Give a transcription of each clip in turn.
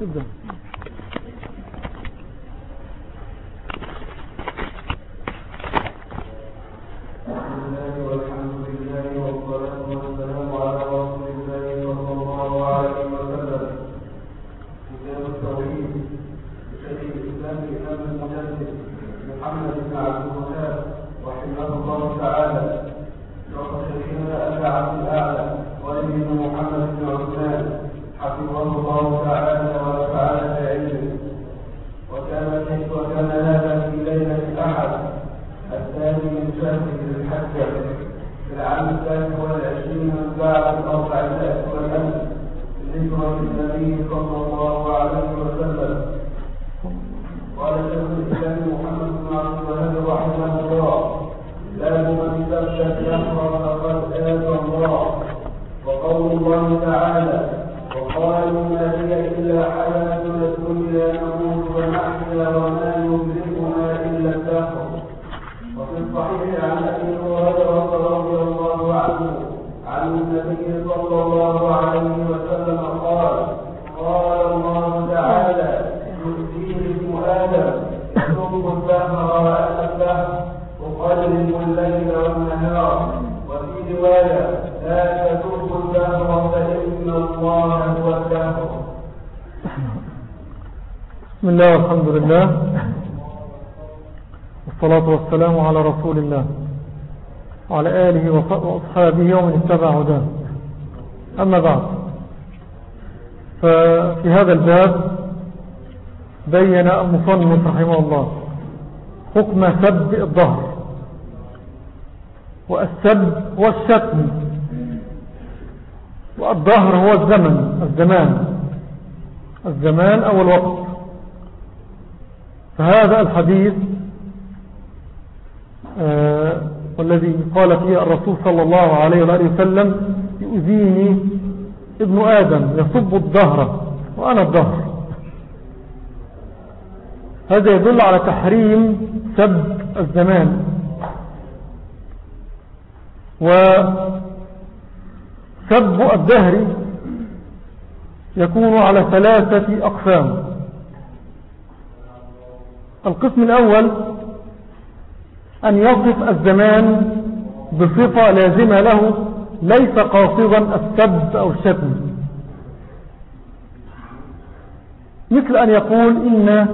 Good job. وأصحابه ومن اتبع هداه. أما بعد ففي هذا الباب بين المصنف رحمه الله حكم سب الظهر والسب والشتم. والظهر هو الزمن الزمان. الزمان أو الوقت. فهذا الحديث آه، والذي قال فيه الرسول صلى الله عليه وآله وسلم يؤذيني ابن آدم يصب الظهر وأنا الظهر هذا يدل على تحريم سب الزمان. وسب الدهر يكون على ثلاثة أقسام. القسم الأول أن يصف الزمان بصفة لازمة له ليس قاصدا السب أو الشتم. مثل أن يقول إن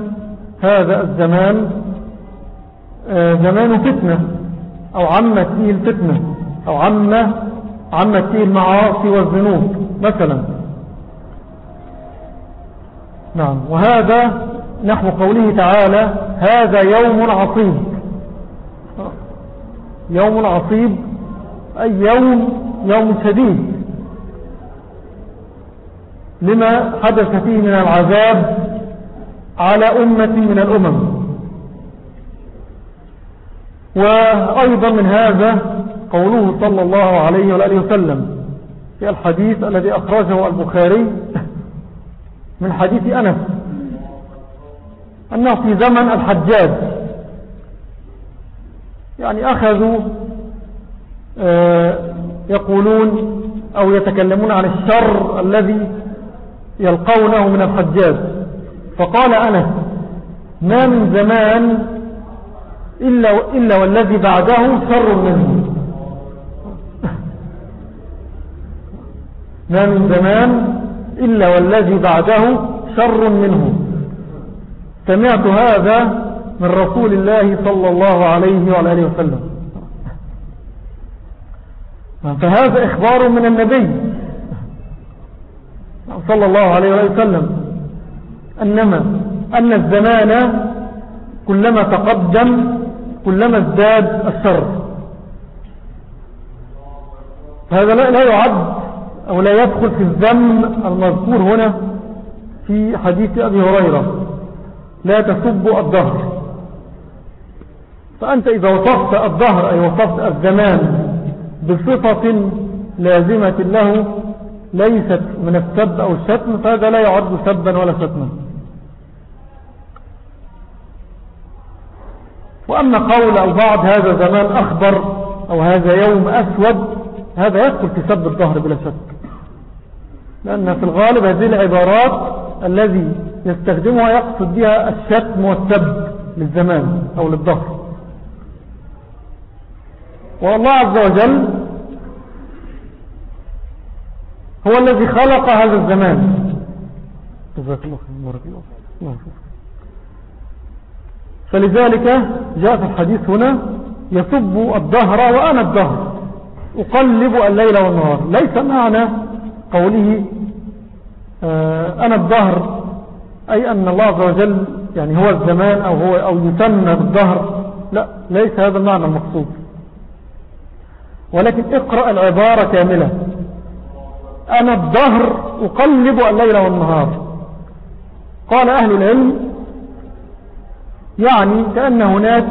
هذا الزمان آه، زمان فتنة أو عمت فيه الفتنة أو عمة عمت فيه المعاصي والذنوب مثلا. نعم. وهذا نحو قوله تعالى هذا يوم عصيب. يوم عصيب أي يوم يوم شديد. لما حدث فيه من العذاب على أمة من الأمم. وأيضا من هذا قوله صلى الله عليه وآله وسلم في الحديث الذي أخرجه البخاري من حديث أنس أنه في زمن الحجاج. يعني أخذوا آه، يقولون أو يتكلمون عن الشر الذي يلقونه من الحجاج. فقال أنا ما من زمان إلا, إلا والذي بعده شر منه. ما من زمان إلا والذي بعده شر منه. سمعت هذا من رسول الله صلى الله عليه وعلى آله وسلم. فهذا إخبار من النبي صلى الله عليه وآله وسلم أنما أن الزمان كلما تقدم كلما ازداد الشر هذا لا يعد أو لا يدخل في الذم المذكور هنا في حديث أبي هريرة. لا تسب الظهر فأنت إذا وصفت الظهر أي وصفت الزمان بصفة لازمة له ليست من السب أو الشتم فهذا لا يعد سبا ولا شتما. وأما قول البعض هذا زمان أخضر أو هذا يوم أسود هذا يدخل في سب الظهر بلا شك. لأن في الغالب هذه العبارات الذي يستخدمها يقصد بها الشتم والسب للزمان أو للظهر. والله عز وجل هو الذي خلق هذا الزمان. جزاك الله خير فلذلك جاء في الحديث هنا يسب الظهر وأنا الظهر أقلب الليل والنهار. ليس معنى قوله آه، أنا الظهر أي أن الله عز وجل يعني هو الزمان أو, هو أو يسمى بالظهر لا ليس هذا المعنى المقصود. ولكن اقرأ العبارة كاملة. أنا الظهر أقلب الليل والنهار. قال أهل العلم يعني كأن هناك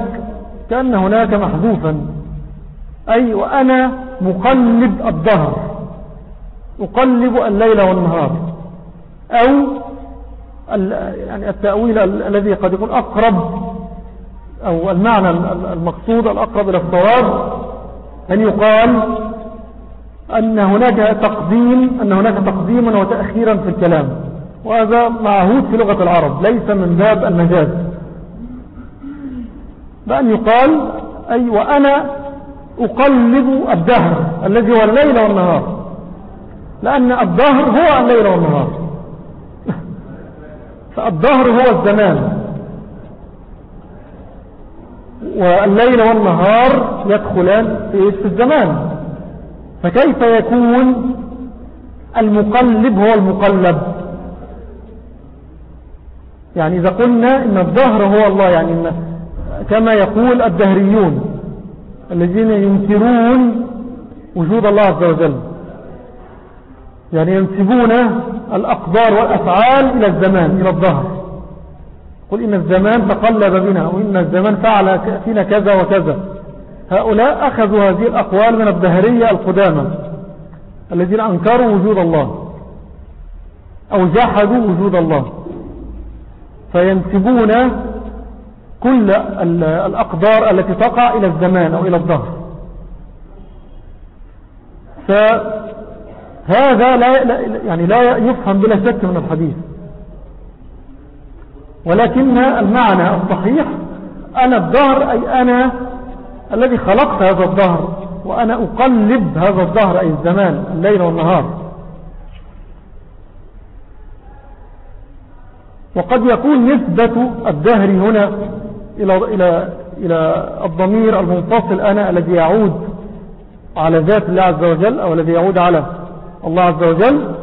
كأن هناك محذوفا. أي وأنا مقلب الظهر أقلب الليل والنهار. أو يعني التأويل الذي قد يكون أقرب أو المعنى المقصود الأقرب إلى الصواب أن يقال أن هناك تقديم أن هناك تقديما وتأخيرا في الكلام. وهذا معهود في لغة العرب ليس من باب المجاز. بأن يقال أي وأنا أقلب الدهر الذي هو الليل والنهار. لأن الدهر هو الليل والنهار. فالدهر هو الزمان. والليل والنهار يدخلان في الزمان. فكيف يكون المقلب هو المقلب؟ يعني إذا قلنا إن الظهر هو الله يعني كما يقول الدهريون الذين ينكرون وجود الله عز وجل. يعني ينسبون الأقدار والأفعال إلى الزمان إلى الظهر قل إن الزمان تقلب بنا وإن الزمان فعل فينا كذا وكذا. هؤلاء أخذوا هذه الأقوال من الدهرية القدامى الذين أنكروا وجود الله أو جحدوا وجود الله. فينسبون كل الأقدار التي تقع إلى الزمان أو إلى الظهر. فهذا لا يعني لا يفهم بلا شك من الحديث. ولكن المعنى الصحيح أنا الظهر أي أنا الذي خلقت هذا الظهر وأنا أقلب هذا الظهر أي الزمان الليل والنهار. وقد يكون نسبة الدهر هنا إلى, إلى, إلى الضمير المنفصل أنا الذي يعود على ذات الله عز وجل أو الذي يعود على الله عز وجل.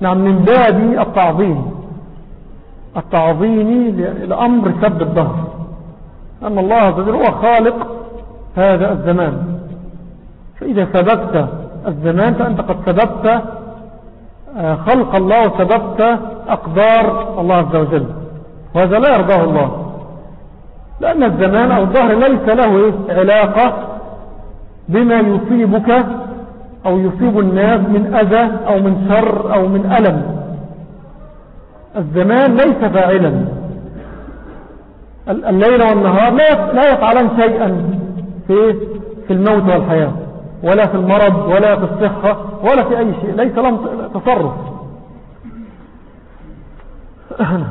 نعم من باب التعظيم. التعظيم لأمر سب الظهر. أن الله عز وجل هو خالق هذا الزمان. فإذا سببت الزمان فأنت قد سببت آه، خلق الله وسببت أقدار الله عز وجل. وهذا لا يرضاه الله. لأن الزمان أو الظهر ليس له علاقة بما يصيبك أو يصيب الناس من أذى أو من شر أو من ألم. الزمان ليس فاعلا. الليل والنهار لا يفعلان شيئا في في الموت والحياة ولا في المرض ولا في الصحة ولا في أي شيء ليس لهم تصرف.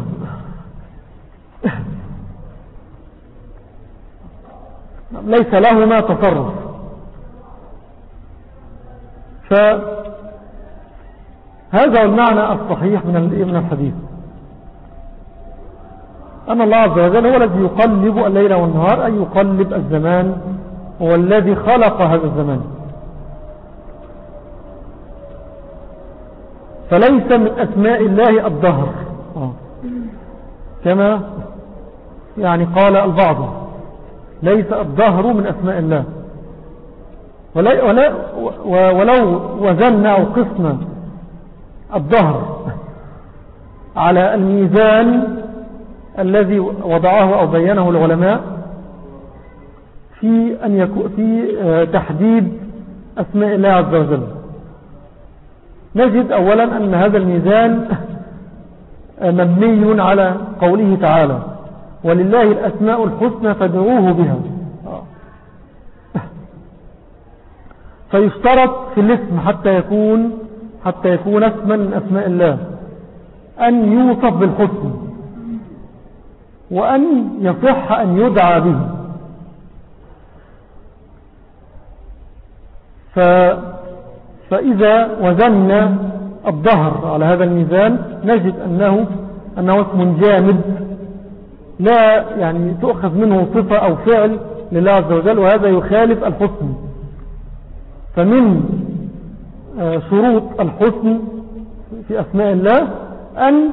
ليس لهما تصرف. فهذا المعنى الصحيح من الحديث. أن الله عز وجل هو الذي يقلب الليل والنهار أي يقلب الزمان هو الذي خلق هذا الزمان فليس من أسماء الله الظهر. كما يعني قال البعض ليس الظهر من أسماء الله ولو وزننا أو قسنا الظهر على الميزان الذي وضعه أو بينه العلماء في, أن يكون في آه، تحديد أسماء الله عز وجل. نجد أولا أن هذا الميزان مبني على قوله تعالى ولله الأسماء الحسنى فادعوه بها. فيشترط في الاسم حتى يكون حتى يكون اسما من أسماء الله أن يوصف بالحسن. وأن يصح أن يدعى به. ف فإذا وزن الظهر على هذا الميزان نجد أنه, أنه اسم جامد. لا يعني تؤخذ منه صفة أو فعل لله عز وجل وهذا يخالف الحسن. فمن آه، شروط الحسن في أسماء الله أن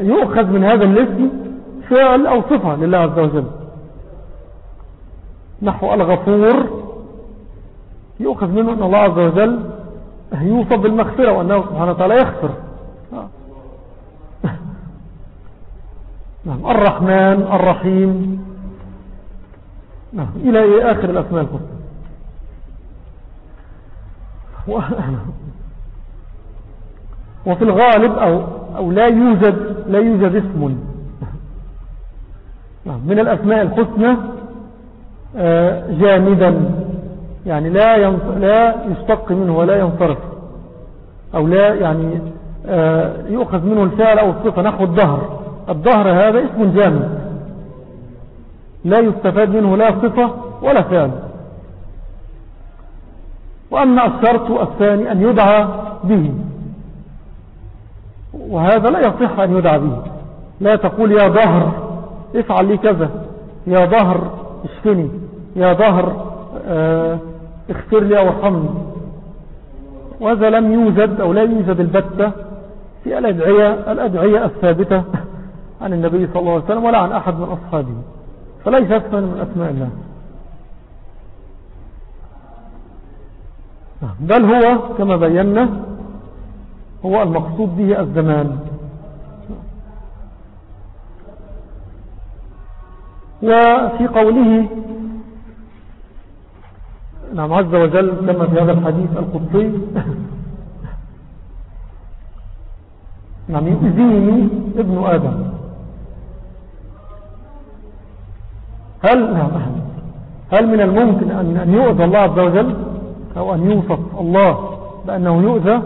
يؤخذ من هذا الاسم فعل أو صفة لله عز وجل. نحو الغفور يؤخذ منه أن الله عز وجل يوصف بالمغفرة وأنه سبحانه وتعالى يغفر. نعم الرحمن الرحيم. نعم إلى آخر الأسماء الحسنى. وفي الغالب أو, أو لا يوجد لا يوجد اسم. نعم، من الأسماء الحسنى آه، جامدا يعني لا لا يشتق منه ولا ينصرف أو لا يعني آه، يؤخذ منه الفعل أو الصفة نحو الظهر الظهر هذا اسم جامد. لا يستفاد منه لا صفة ولا فعل. وأما الشرط الثاني أن يدعى به. وهذا لا يصح أن يدعى به. لا تقول يا ظهر افعل لي كذا. يا ظهر اشفني. يا ظهر آه اغفر لي أو ارحمني وهذا لم يوجد أو لا يوجد البتة في الأدعية, الأدعية الثابتة عن النبي صلى الله عليه وسلم ولا عن أحد من أصحابه. فليس اسما من أسماء الله. بل هو كما بينا هو المقصود به الزمان. وفي قوله نعم عز وجل كما في هذا الحديث القدسي نعم يؤذيني ابن آدم. هل نعم هل من الممكن أن يؤذى الله عز وجل؟ أو أن يوصف الله بأنه يؤذى؟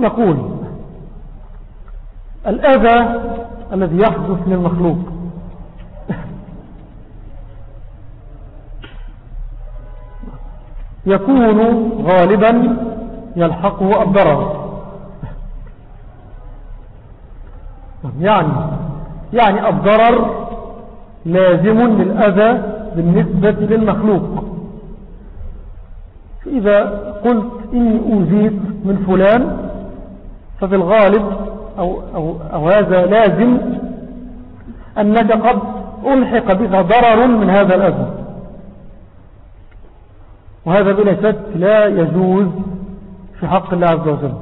نقول الأذى الذي يحدث للمخلوق يكون غالبا يلحقه الضرر يعني يعني الضرر لازم للأذى بالنسبة للمخلوق. فإذا قلت إني أوزيت من فلان ففي الغالب أو, أو, أو هذا لازم أنك قد ألحق بك ضرر من هذا الأذى. وهذا بلا شك لا يجوز في حق الله عز وجل.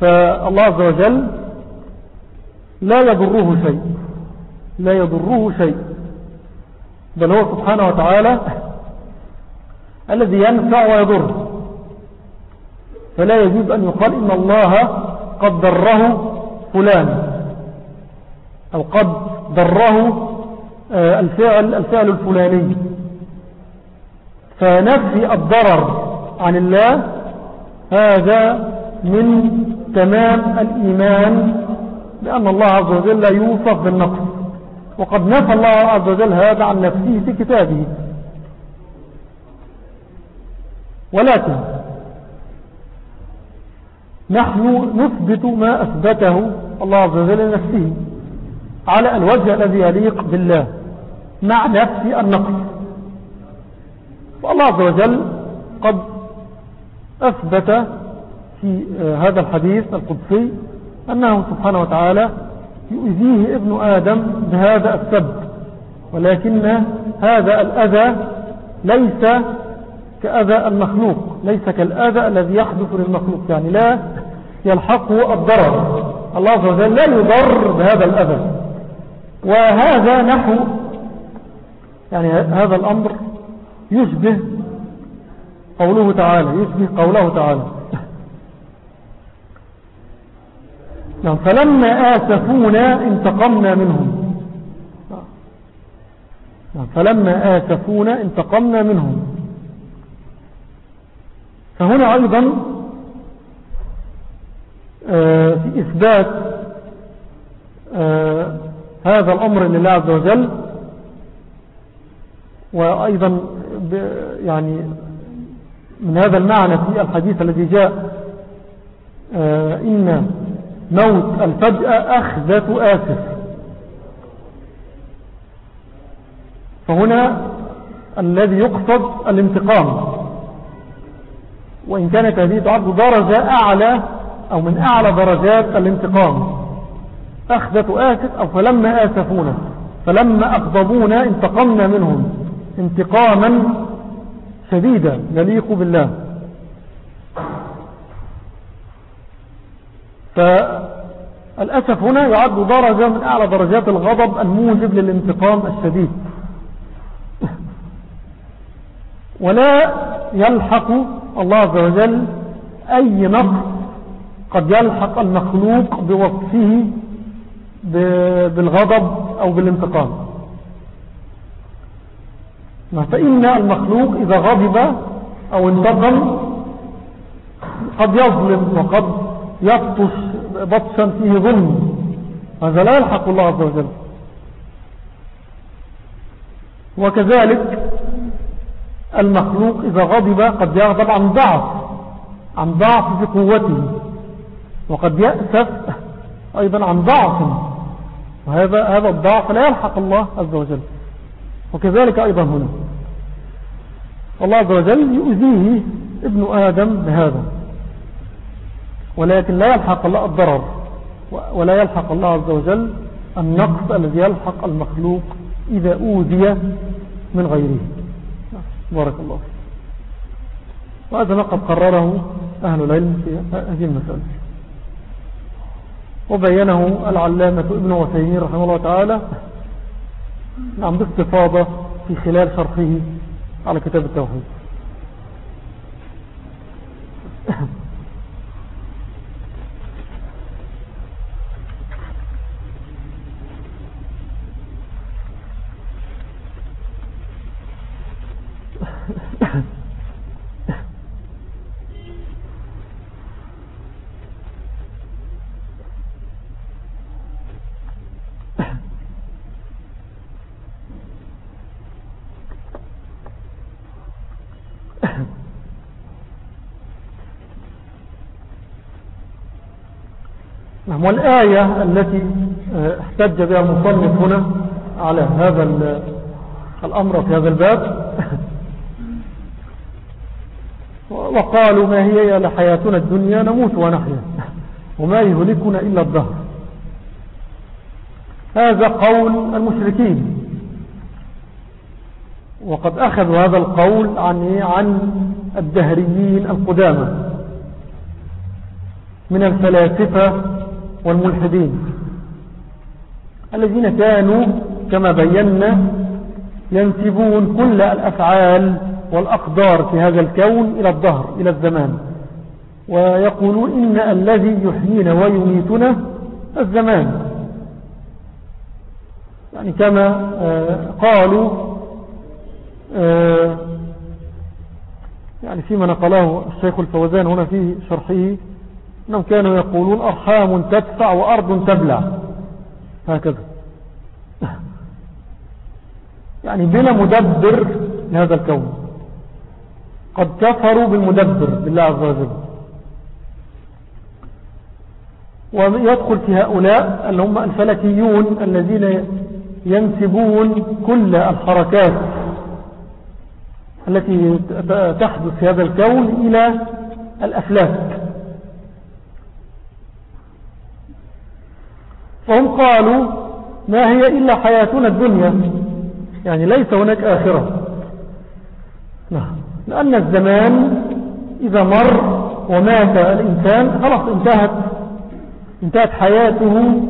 فالله عز وجل لا يضره شيء لا يضره شيء. بل هو سبحانه وتعالى الذي ينفع ويضر. فلا يجوز أن يقال إن الله قد ضره فلان. أو قد ضره آه، الفعل, الفعل الفلاني. فنفي الضرر عن الله. هذا من تمام الإيمان لأن الله عز وجل لا يوصف بالنقص. وقد نفى الله عز وجل هذا عن نفسه في كتابه. ولكن نحن نثبت ما أثبته الله عز وجل لنفسه على الوجه الذي يليق بالله مع نفس النقص. والله عز وجل قد أثبت في هذا الحديث القدسي أنه سبحانه وتعالى يؤذيه ابن آدم بهذا السب ولكن هذا الأذى ليس كأذى المخلوق ليس كالأذى الذي يحدث للمخلوق يعني لا يلحقه الضرر. الله عز وجل لا يضر بهذا الأذى. وهذا نحو يعني هذا الأمر يشبه قوله تعالى يشبه قوله تعالى. نعم فلما آسفونا انتقمنا منهم. نعم فلما آسفونا انتقمنا منهم. فهنا أيضا آه، في إثبات آه، هذا الأمر لله عز وجل. وأيضا يعني من هذا المعنى في الحديث الذي جاء آه، إن موت الفجأة أخذة آسف. فهنا الذي يقصد الانتقام. وإن كانت هذه تعد درجة أعلى أو من أعلى درجات الانتقام. أخذة آسف أو فلما آسفونا فلما أغضبونا انتقمنا منهم. انتقاما شديدا يليق بالله. فالأسف هنا يعد درجة من أعلى درجات الغضب الموجب للانتقام الشديد. ولا يلحق الله عز وجل أي نقص قد يلحق المخلوق بوصفه بالغضب أو بالانتقام. فإن المخلوق إذا غضب أو انتقم قد يظلم وقد يبطش بطشا فيه ظلم. هذا لا يلحق الله عز وجل. وكذلك المخلوق إذا غضب قد يغضب عن ضعف عن ضعف في قوته وقد يأسف أيضا عن ضعف. وهذا هذا الضعف لا يلحق الله عز وجل. وكذلك أيضا هنا. الله عز وجل يؤذيه ابن آدم بهذا. ولكن لا يلحق الله الضرر. ولا يلحق الله عز وجل النقص الذي يلحق المخلوق إذا أوذي من غيره. بارك الله وهذا ما قد قرره أهل العلم في هذه المسألة. وبينه العلامة ابن وسيمين رحمه الله تعالى نعم باستفاضة في خلال شرحه على كتاب التوحيد نعم والآية التي آه، احتج بها المصنف هنا على هذا الأمر في هذا الباب. وقالوا ما هي لحياتنا الدنيا نموت ونحيا وما يهلكنا إلا الظهر هذا قول المشركين. وقد أخذوا هذا القول عن, عن الدهريين القدامى من الفلاسفة والملحدين الذين كانوا كما بينا ينسبون كل الأفعال والأقدار في هذا الكون إلى الظهر إلى الزمان. ويقولون إن الذي يحيينا ويميتنا الزمان. يعني كما آه، قالوا آه، يعني فيما نقله الشيخ الفوزان هنا في شرحه أنهم كانوا يقولون أرحام تدفع وأرض تبلع هكذا. يعني بلا مدبر لهذا الكون. قد كفروا بالمدبر بالله عز وجل. ويدخل في هؤلاء اللي هم الفلكيون الذين ينسبون كل الحركات التي تحدث في هذا الكون إلى الأفلاك. فهم قالوا ما هي إلا حياتنا الدنيا. يعني ليس هناك آخرة. نعم. لأن الزمان إذا مر ومات الإنسان خلاص انتهت. انتهت حياته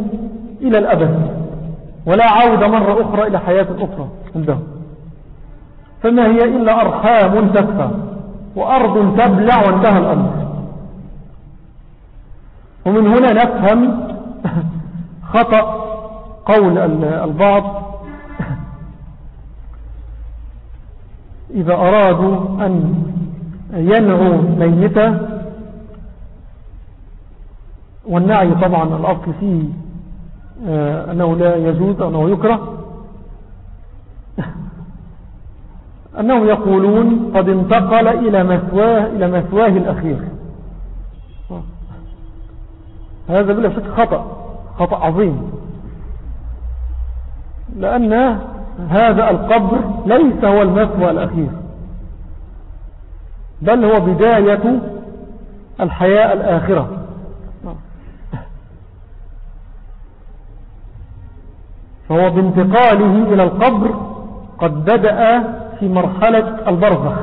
إلى الأبد. ولا عودة مرة أخرى إلى حياة أخرى عندهم فما هي إلا أرحام تكفى وأرض تبلع وانتهى الأمر. ومن هنا نفهم خطأ قول البعض إذا أرادوا أن ينعوا ميتة والنعي طبعا الأصل فيه آه، أنه لا يجوز أنه يكره أنهم يقولون قد انتقل إلى مثواه, إلى مثواه الأخير. هذا بلا شك خطأ. خطأ عظيم. لأن هذا القبر ليس هو المثوى الأخير بل هو بداية الحياة الآخرة. فهو بانتقاله إلى القبر قد بدأ في مرحلة البرزخ.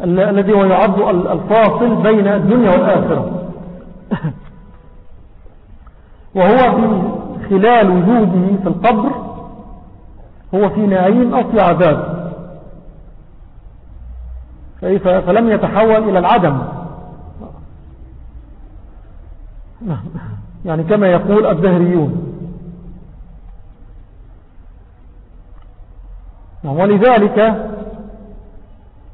الذي هو يعد الفاصل بين الدنيا والآخرة. وهو في خلال وجوده في القبر هو في نعيم أو في عذاب فلم يتحول إلى العدم. يعني كما يقول الدهريون. ولذلك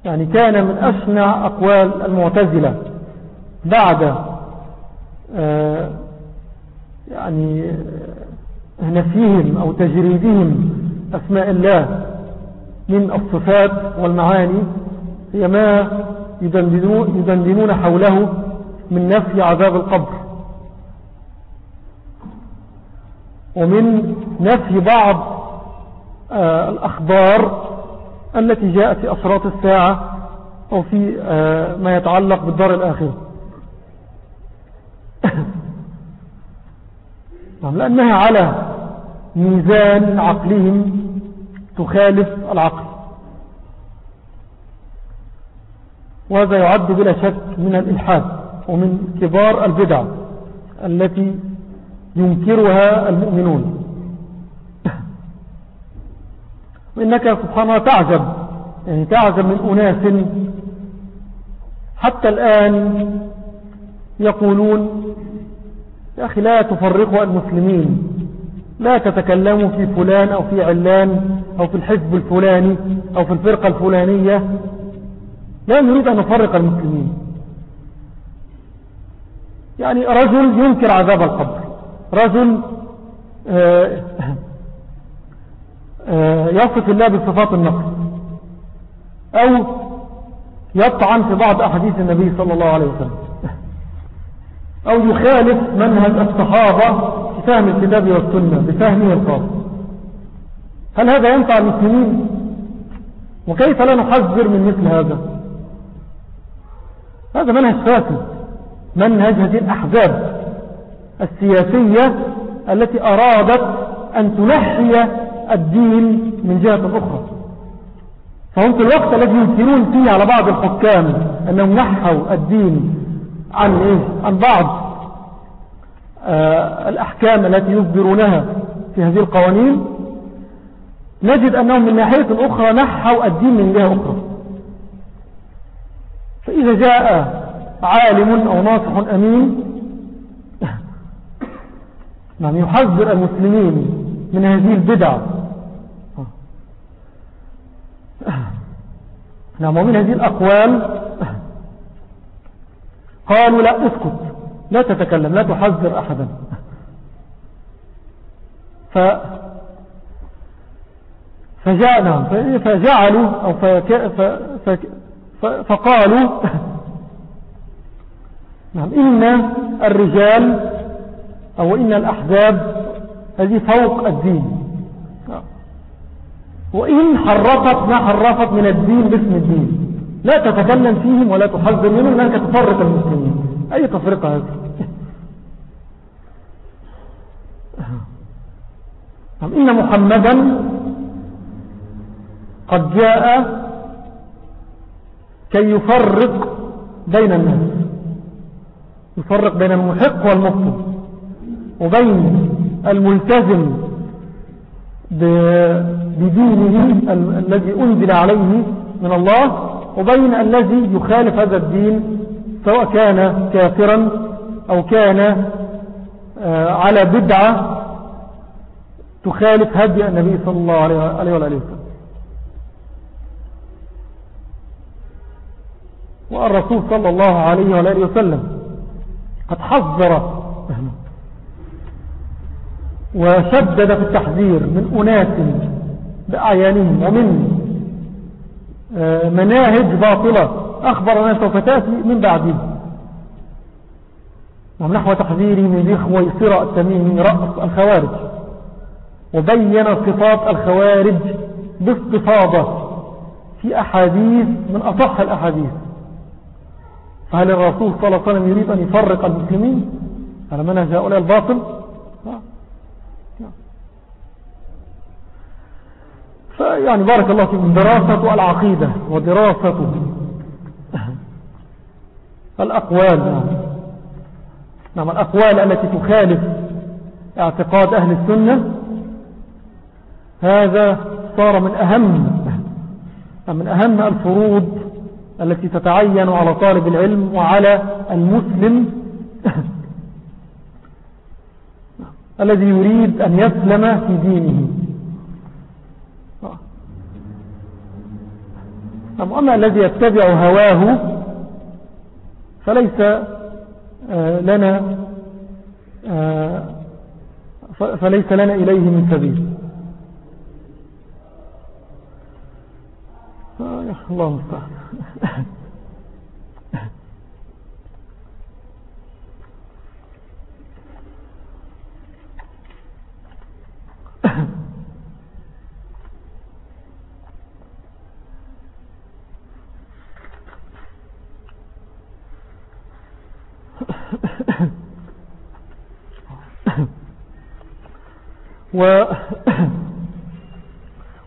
يعني كان من أشنع أقوال المعتزلة بعد يعني نفيهم أو تجريدهم أسماء الله من الصفات والمعاني هي ما يدندنون حوله من نفي عذاب القبر. ومن نفي بعض آه، الأخبار التي جاءت في أشراط الساعة أو في آه، ما يتعلق بالدار الآخرة. لأنها على ميزان عقلهم تخالف العقل. وهذا يعد بلا شك من الإلحاد ومن كبار البدع التي ينكرها المؤمنون. وإنك سبحانه تعجب يعني تعجب من أناس حتى الآن يقولون يا أخي لا تفرقوا المسلمين لا تتكلموا في فلان أو في علان أو في الحزب الفلاني أو في الفرقة الفلانية. لا نريد أن نفرق المسلمين. يعني رجل ينكر عذاب القبر رجل آه، آه، يصف الله بصفات النقص أو يطعن في بعض أحاديث النبي صلى الله عليه وسلم. أو يخالف منهج الصحابة في فهم الكتاب والسنة بفهمه الخاص. هل هذا ينفع المسلمين؟ وكيف لا نحذر من مثل هذا؟ هذا منهج فاسد منهج هذه الأحزاب السياسية التي أرادت أن تنحي الدين من جهة أخرى. فهم في الوقت الذي ينكرون فيه على بعض الحكام أنهم نحوا الدين عن, إيه؟ عن بعض آه الأحكام التي يصدرونها في هذه القوانين نجد أنهم من ناحية أخرى نحوا الدين من جهة أخرى فإذا جاء عالم أو ناصح أمين نعم يحذر المسلمين من هذه البدع نعم ومن هذه الأقوال قالوا لا اسكت لا تتكلم لا تحذر أحدا. ف فجاءنا فجعلوا أو فك ف فقالوا نعم إن الرجال أو إن الأحزاب هذه فوق الدين. وإن حرفت ما حرفت من الدين باسم الدين. لا تتكلم فيهم ولا تحذر منهم لأنك تفرق المسلمين. أي تفرقة هذه؟ إن محمدا قد جاء كي يفرق بين الناس. يفرق بين المحق والمبطل. وبين الملتزم بدينه الذي أنزل عليه من الله وبين الذي يخالف هذا الدين سواء كان كافرا أو كان آه، على بدعة تخالف هدي النبي صلى الله عليه وآله وسلم. والرسول صلى الله عليه وآله وسلم قد حذر وشدد في التحذير من أناس بأعيانهم ومن مناهج باطلة. أخبر أنها سوف تأتي من بعده ونحو تحذيري من إخوة سراء التميمي رأس الخوارج. وبين صفات الخوارج باستفاضة في أحاديث من أصح الأحاديث. فهل الرسول صلى الله عليه وسلم يريد أن يفرق المسلمين؟ على منهج هؤلاء الباطل. فيعني بارك الله فيكم. دراسة العقيدة ودراسة الأقوال. نعم الأقوال التي تخالف اعتقاد أهل السنة. هذا صار من أهم من أهم الفروض التي تتعين على طالب العلم وعلى المسلم. الذي يريد أن يسلم في دينه. أما الذي يتبع هواه فليس آه، لنا آه، فليس لنا إليه من سبيل. آه، الله مستعان وقد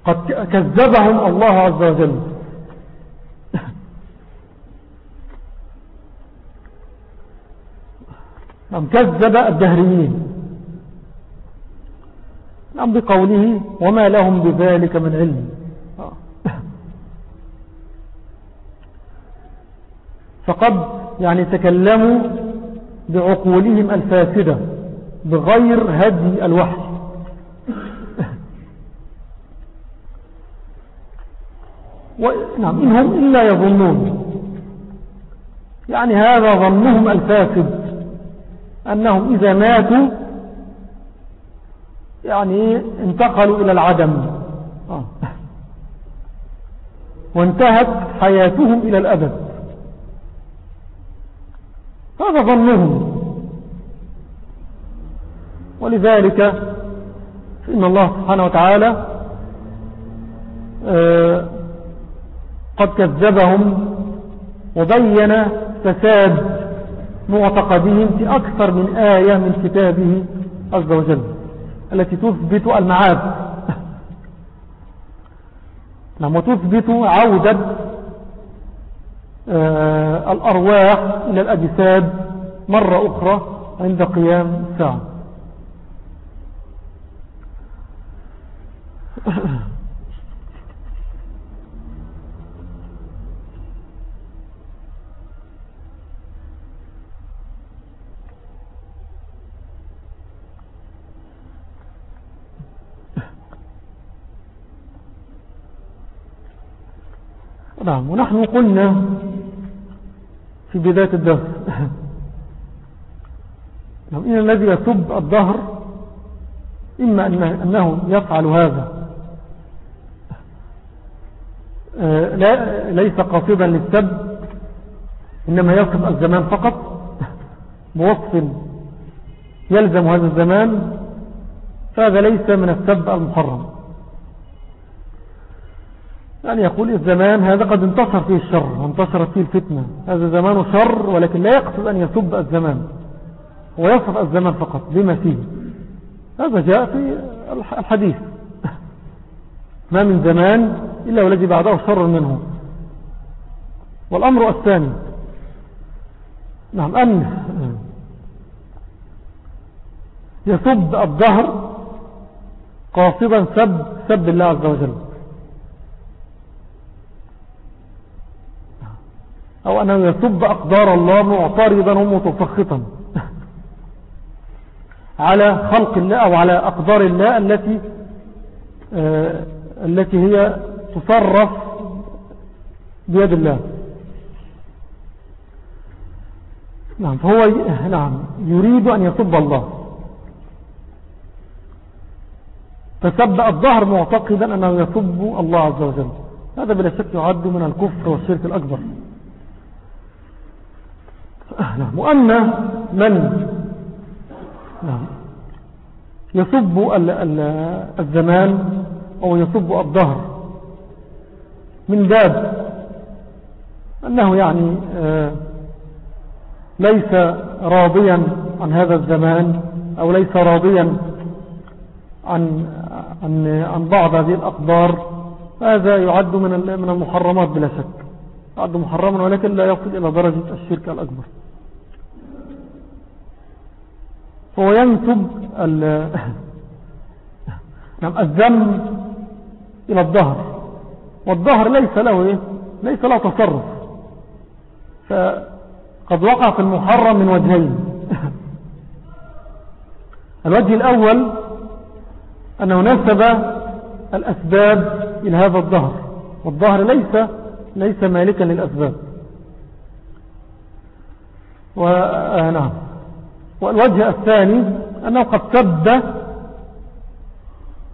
كذبهم الله عز وجل. نعم كذب الدهريين؟ نعم بقوله وما لهم بذلك من علم؟ فقد يعني تكلموا بعقولهم الفاسدة بغير هدي الوحي. نعم إنهم إلا يظنون. يعني هذا ظنهم الفاسد أنهم إذا ماتوا يعني انتقلوا إلى العدم. آه. وانتهت حياتهم إلى الأبد. هذا ظنهم. ولذلك فإن الله سبحانه وتعالى آه، قد كذبهم وبين فساد معتقدهم في أكثر من آية من كتابه عز وجل التي تثبت المعاد. نعم وتثبت عودة آه الأرواح إلى الأجساد مرة أخرى عند قيام الساعة. نعم ونحن قلنا في بداية الدهر نعم إن الذي يسب الدهر إما أنه يفعل هذا. آه، لا ليس قاصدا للسب إنما يصف الزمان فقط. بوصف يلزم هذا الزمان فهذا ليس من السب المحرم. يعني يقول الزمان هذا قد انتصر فيه الشر وانتصرت فيه الفتنة. هذا زمان شر ولكن لا يقصد أن يسب الزمان هو يصف الزمان فقط بما فيه. هذا جاء في الحديث. ما من زمان إلا والذي بعده شر منه. والأمر الثاني. نعم أن يسب الظهر قاصدا سب سب الله عز وجل. أو أنه يسب أقدار الله معترضا ومتسخطا. على خلق الله أو على أقدار الله التي آه التي هي تصرف بيد الله. نعم فهو نعم يريد أن يسب الله. فسب الظهر معتقدا أنه يسب الله عز وجل. هذا بلا شك يعد من الكفر والشرك الأكبر. نعم. وأن من؟ نعم. يسب الزمان أو يسب الظهر. من باب أنه يعني آه ليس راضيا عن هذا الزمان أو ليس راضيا عن, عن, عن بعض هذه الأقدار هذا يعد من من المحرمات بلا شك. يعد محرما ولكن لا يصل إلى درجة الشرك الأكبر. هو ينسب نعم الذنب إلى الظهر. والظهر ليس له إيه؟ ليس له تصرف. قد وقع في المحرم من وجهين. الوجه الأول أنه نسب الأسباب إلى هذا الظهر. والظهر ليس ليس مالكا للأسباب. ونعم آه، والوجه الثاني أنه قد سب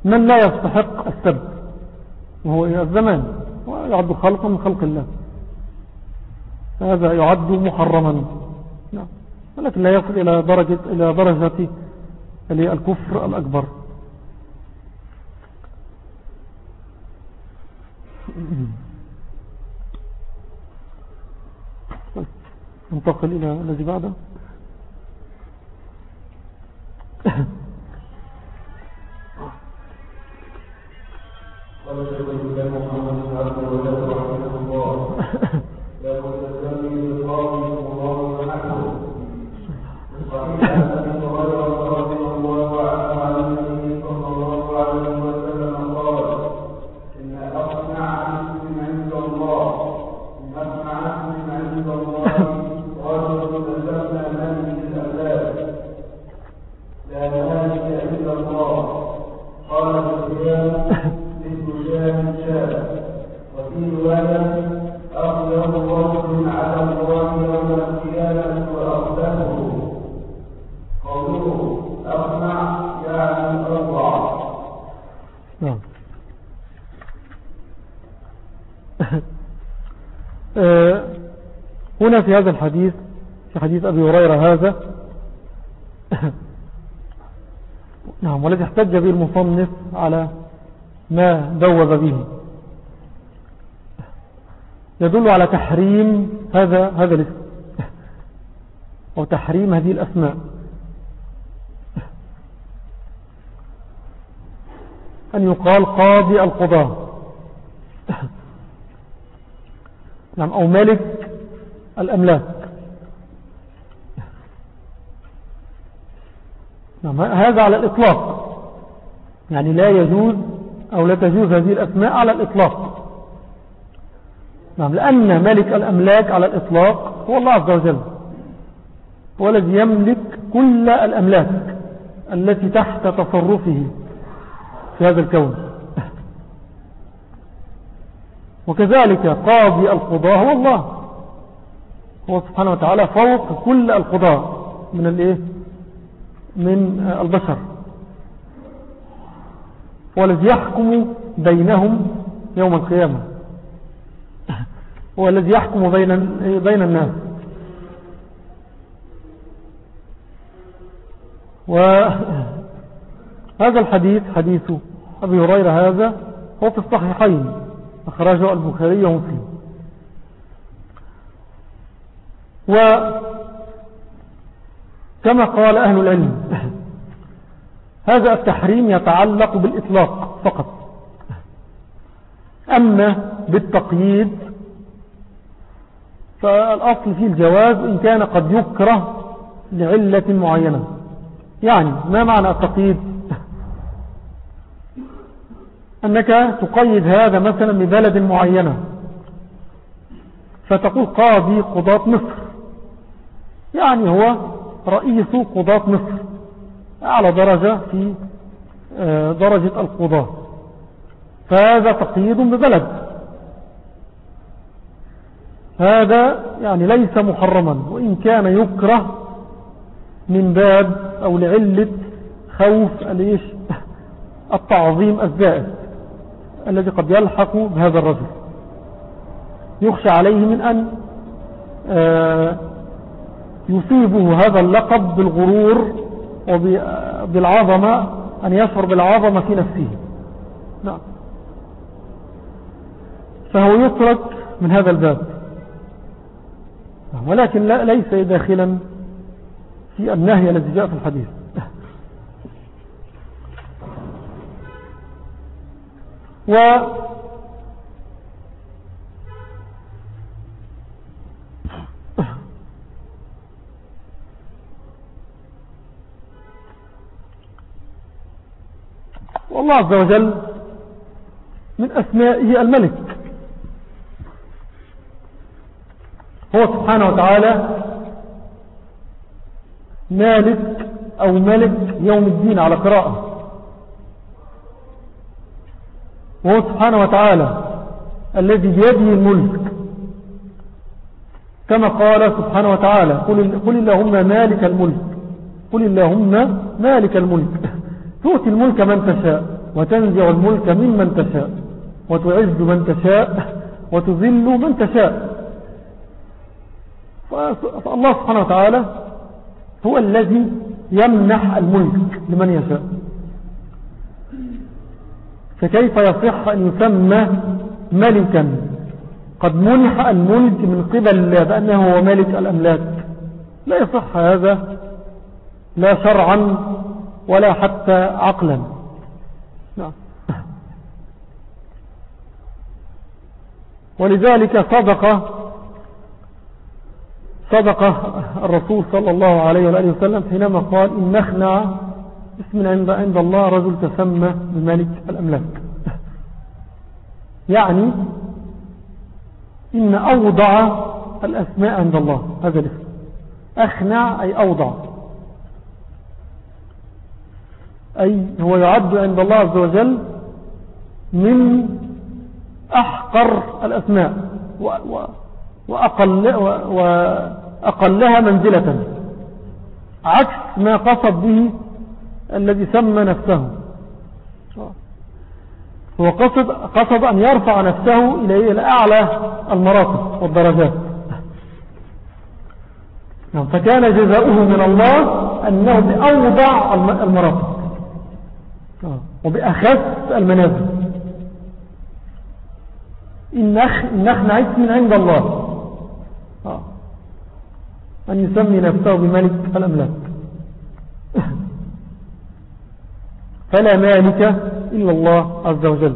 من لا يستحق السب وهو الزمان ويعد خلقا من خلق الله. هذا يعد محرما. نعم. ولكن لا يصل إلى درجة, إلى درجة الكفر الأكبر. ننتقل إلى الذي بعده. قال شيخ نعم. آه، هنا في هذا الحديث في حديث أبي هريرة هذا نعم والذي احتج به المصنف على ما دوب به. يدل على تحريم هذا هذا الاسم أو تحريم هذه الأسماء. أن يقال قاضي القضاء نعم أو ملك الأملاك. نعم هذا على الإطلاق. يعني لا يجوز أو لا تجوز هذه الأسماء على الإطلاق. نعم لأن ملك الأملاك على الإطلاق هو الله عز وجل. هو الذي يملك كل الأملاك التي تحت تصرفه. في هذا الكون. وكذلك قاضي القضاء هو الله. هو سبحانه وتعالى فوق كل القضاء من الايه؟ من البشر. هو الذي يحكم بينهم يوم القيامة. هو الذي يحكم بين بين الناس. وهذا الحديث حديث أبي هريرة هذا هو في الصحيحين أخرجه البخاري ومسلم. وكما قال أهل العلم هذا التحريم يتعلق بالإطلاق فقط. أما بالتقييد فالأصل فيه الجواز إن كان قد يكره لعلة معينة. يعني ما معنى التقييد؟ أنك تقيد هذا مثلا ببلد معينة. فتقول قاضي قضاة مصر. يعني هو رئيس قضاة مصر. أعلى درجة في آه، درجة القضاة. فهذا تقييد ببلد. هذا يعني ليس محرما. وإن كان يكره من باب أو لعلة خوف التعظيم الزائد. الذي قد يلحق بهذا الرجل. يخشى عليه من أن آه، يصيبه هذا اللقب بالغرور وبالعظمة أن يشعر بالعظمة في نفسه. نعم. فهو يترك من هذا الباب. ولكن ليس داخلا في النهي الذي جاء في الحديث. و والله عز وجل من أسمائه الملك. هو سبحانه وتعالى مالك أو ملك يوم الدين على قراءة. وهو سبحانه وتعالى الذي بيده الملك. كما قال سبحانه وتعالى قل, قل اللهم مالك الملك. قل اللهم مالك الملك. تؤتي الملك من تشاء وتنزع الملك ممن تشاء وتعز من تشاء وتذل من تشاء. فالله سبحانه وتعالى هو الذي يمنح الملك لمن يشاء. فكيف يصح أن يسمى ملكا؟ قد منح الملك من قبل الله بأنه هو ملك الأملاك. لا يصح هذا لا شرعا ولا حتى عقلا. نعم. ولذلك صدق صدق الرسول صلى الله عليه وآله وسلم حينما قال إن نخنع اسم عند, عند الله رجل تسمى بملك الأملاك. يعني إن أوضع الأسماء عند الله هذا الاسم. أخنع أي أوضع. أي هو يعد عند الله عز وجل من أحقر الأسماء وأقل وأقلها منزلة. عكس ما قصد به الذي سمى نفسه. هو قصد, قصد أن يرفع نفسه إلى أعلى المراتب والدرجات. نعم، فكان جزاؤه من الله أنه بأوضع المراتب. وبأخذ المنازل. النخ نعيش من عند الله. أن يسمي نفسه بملك الأملاك. فلا مالك إلا الله عز وجل.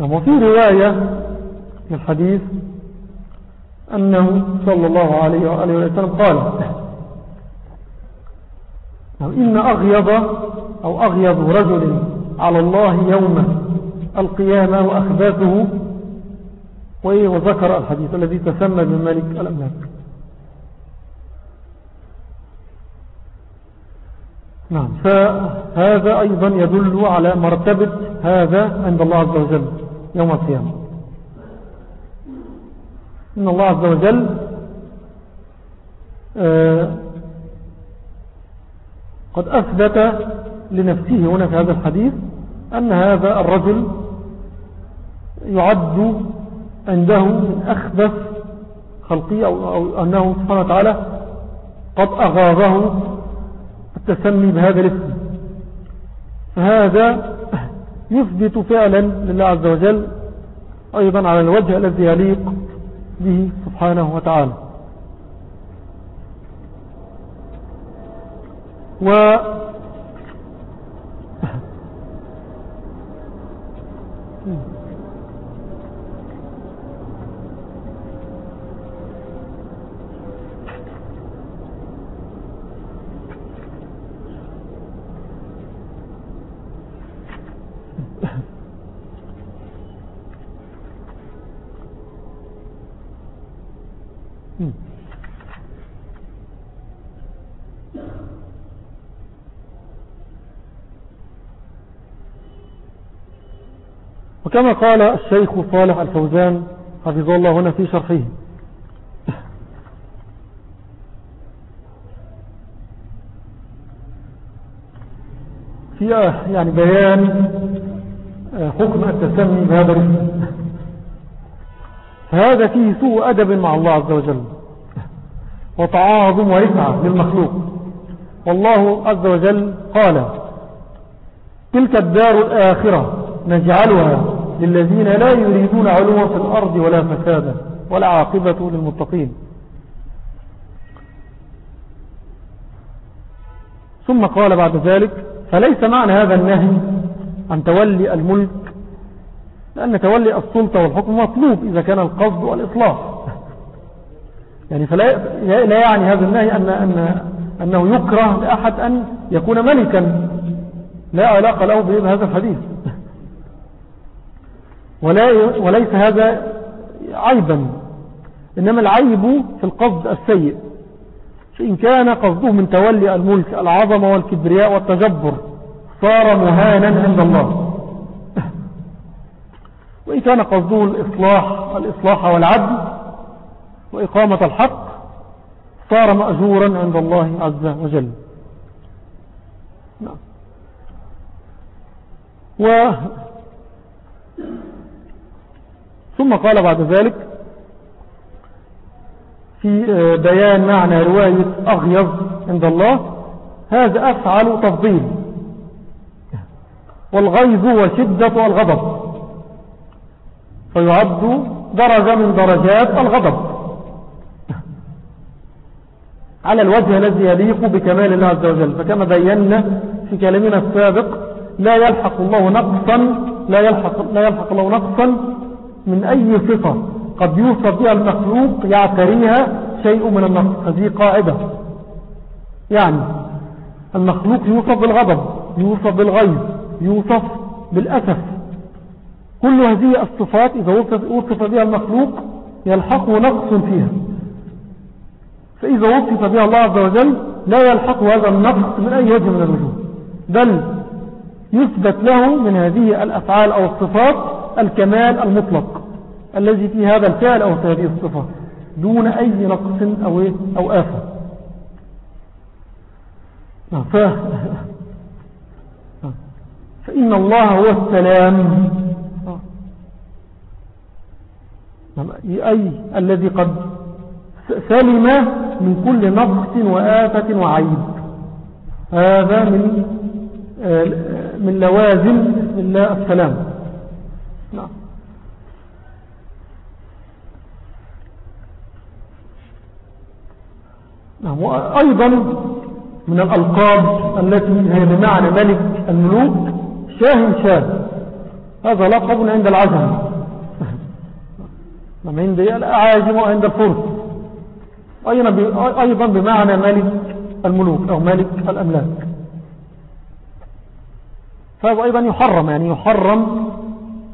وفي رواية في الحديث أنه صلى الله عليه وآله وسلم قال إن أغيض أو أغيض رجل على الله يوم القيامة وأخباته وذكر الحديث الذي تسمى بملك الأملاك. نعم فهذا أيضا يدل على مرتبة هذا عند الله عز وجل يوم القيامة. إن الله عز وجل آه، قد أثبت لنفسه هنا في هذا الحديث أن هذا الرجل يعد عنده من أخبث خلقي أو, أو أنه سبحانه وتعالى قد أغاظه التسمي بهذا الاسم. فهذا يثبت فعلا لله عز وجل أيضا على الوجه الذي يليق به سبحانه وتعالى. و وكما قال الشيخ صالح الفوزان حفظه الله هنا في شرحه. في يعني بيان آه، حكم التسمي بهذا الاسم. فهذا فيه سوء أدب مع الله عز وجل. وتعاظم ورفعة للمخلوق. والله عز وجل قال تلك الدار الآخرة نجعلها للذين لا يريدون علوا في الأرض ولا فسادا ولا عاقبة للمتقين. ثم قال بعد ذلك فليس معنى هذا النهي عن تولي الملك؟ لأن تولي السلطة والحكم مطلوب إذا كان القصد والإصلاح. يعني فلا لا يعني هذا النهي أن أن أنه يكره لأحد أن يكون ملكا. لا علاقة له بهذا الحديث. ولا وليس هذا عيبا. إنما العيب في القصد السيء. فإن كان قصده من تولي الملك العظمة والكبرياء والتجبر صار مهانا عند الله. وإن كان قصده الإصلاح, الإصلاح والعدل وإقامة الحق صار مأجورا عند الله عز وجل. نعم. و ثم قال بعد ذلك في آه، بيان معنى رواية أغيظ عند الله هذا أفعل تفضيل. والغيظ وشدة الغضب فيعد درجة من درجات الغضب. على الوجه الذي يليق بكمال الله عز وجل. فكما بينا في كلامنا السابق لا يلحق الله نقصا لا يلحق, لا يلحق الله نقصا من أي صفة قد يوصف بها المخلوق يعتريها شيء من النقص هذه قاعدة. يعني المخلوق يوصف بالغضب يوصف بالغيظ يوصف بالأسف. كل هذه الصفات إذا وصف بها المخلوق يلحقه نقص فيها. فإذا وصف بها الله عز وجل لا يلحق هذا النقص من أي وجه من الوجوه. بل يثبت له من هذه الأفعال أو الصفات الكمال المطلق الذي في هذا الفعل أو في هذه الصفة دون أي نقص أو, إيه؟ أو آفة. ف... فإن الله هو السلام. أي الذي قد سلم من كل نقص وآفة وعيب. هذا من من لوازم الله السلام. نعم. نعم وأيضا من الألقاب التي هي بمعنى ملك الملوك شاه شاه. هذا لقب عند العجم نعم عند الأعاجم وعند الفرس. أيضا بمعنى ملك الملوك أو ملك الأملاك. فهذا أيضا يحرم يعني يحرم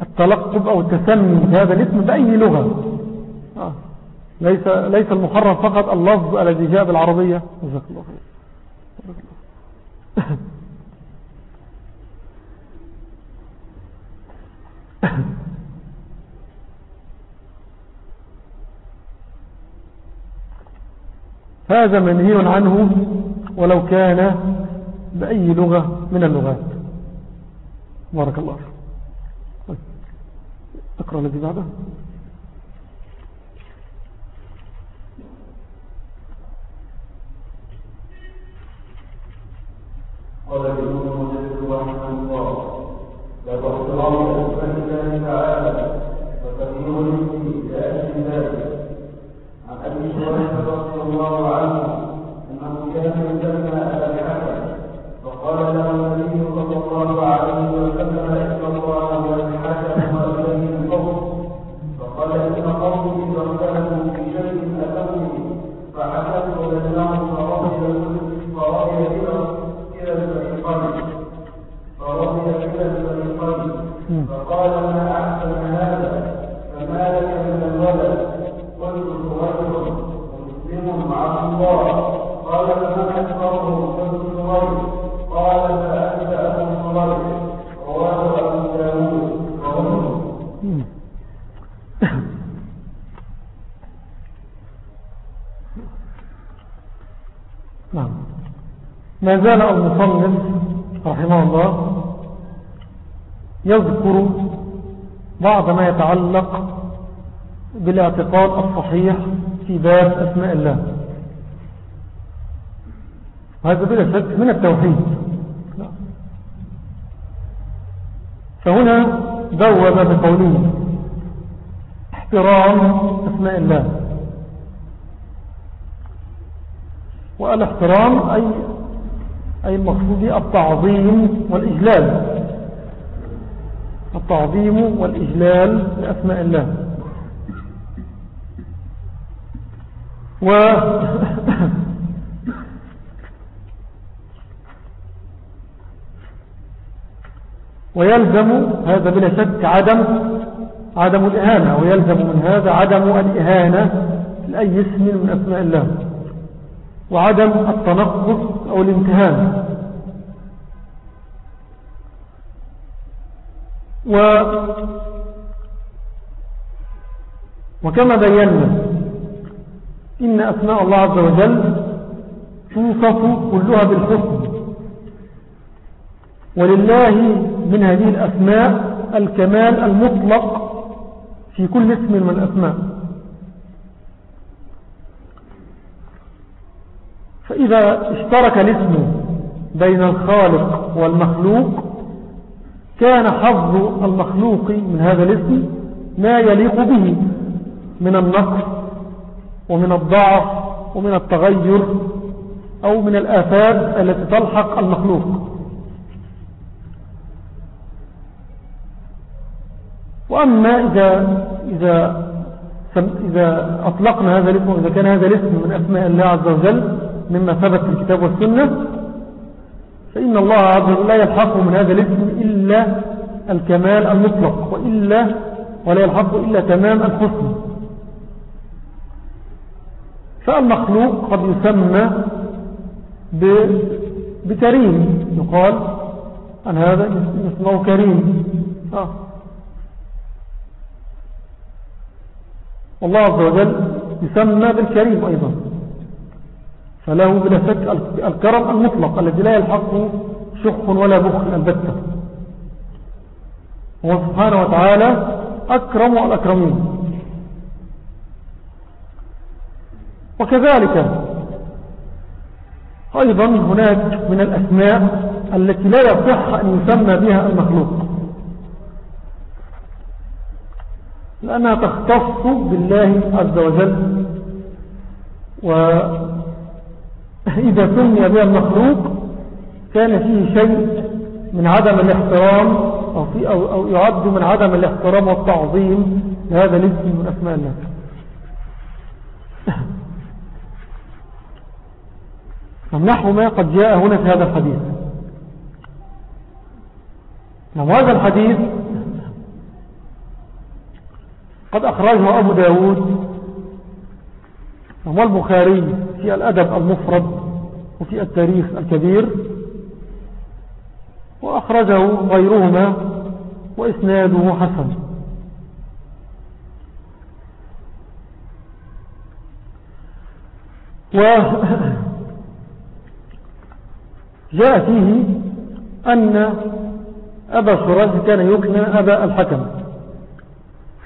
التلقب أو التسمي بهذا الاسم بأي لغة. آه. ليس, ليس المحرم فقط اللفظ الذي جاء بالعربية. جزاك الله خير. هذا منهي عنه ولو كان بأي لغة من اللغات. بارك الله اقرأ الذي بعده. قال ابن رحمه الله الله تعالى وتغيير الاسم لاجل ذلك. عن أبي هريره رضي الله عنه أنه كان يسمى أبا الحسن فقال له النبي صلى الله عليه وسلم ما زال المصنف رحمه الله يذكر بعض ما يتعلق بالاعتقاد الصحيح في باب أسماء الله. هذا بلا شك من التوحيد. فهنا بوب بقوله احترام أسماء الله. والاحترام أي, أي المقصود التعظيم والإجلال. التعظيم والإجلال لأسماء الله. و ويلزم هذا بلا شك عدم عدم الإهانة. ويلزم من هذا عدم الإهانة لأي اسم من أسماء الله. وعدم التنقص أو الامتهان. و وكما بينا إن أسماء الله عز وجل توصف كلها بالحسن. ولله من هذه الأسماء الكمال المطلق في كل اسم من الأسماء. فإذا اشترك الاسم بين الخالق والمخلوق كان حظ المخلوق من هذا الاسم ما يليق به من النقص ومن الضعف ومن التغير أو من الآفات التي تلحق المخلوق. وأما إذا, إذا, إذا أطلقنا هذا الاسم وإذا كان هذا الاسم من أسماء الله عز وجل مما ثبت في الكتاب والسنة فإن الله عز وجل لا يلحق من هذا الاسم إلا الكمال المطلق وإلا ولا يلحق إلا تمام الحسن. فالمخلوق قد يسمى بكريم. يقال أن هذا اسمه كريم. آه. والله عز وجل يسمى بالكريم أيضا. فله بلا شك الكرم المطلق الذي لا يلحقه شح ولا بخل البتة هو سبحانه وتعالى أكرم الأكرمين. وكذلك أيضا هناك من الأسماء التي لا يصح أن يسمى بها المخلوق. لأنها تختص بالله عز وجل وإذا سمي بها المخلوق كان فيه شيء من عدم الاحترام أو, في أو, أو يعد من عدم الاحترام والتعظيم لهذا الاسم من أسماء الله. نحو ما قد جاء هنا في هذا الحديث. نعم هذا الحديث قد أخرجه أبو داود والبخاري في الأدب المفرد وفي التاريخ الكبير وأخرجه غيرهما وإسناده حسن. وجاء فيه أن أبا شراج كان يكنى أبا الحكم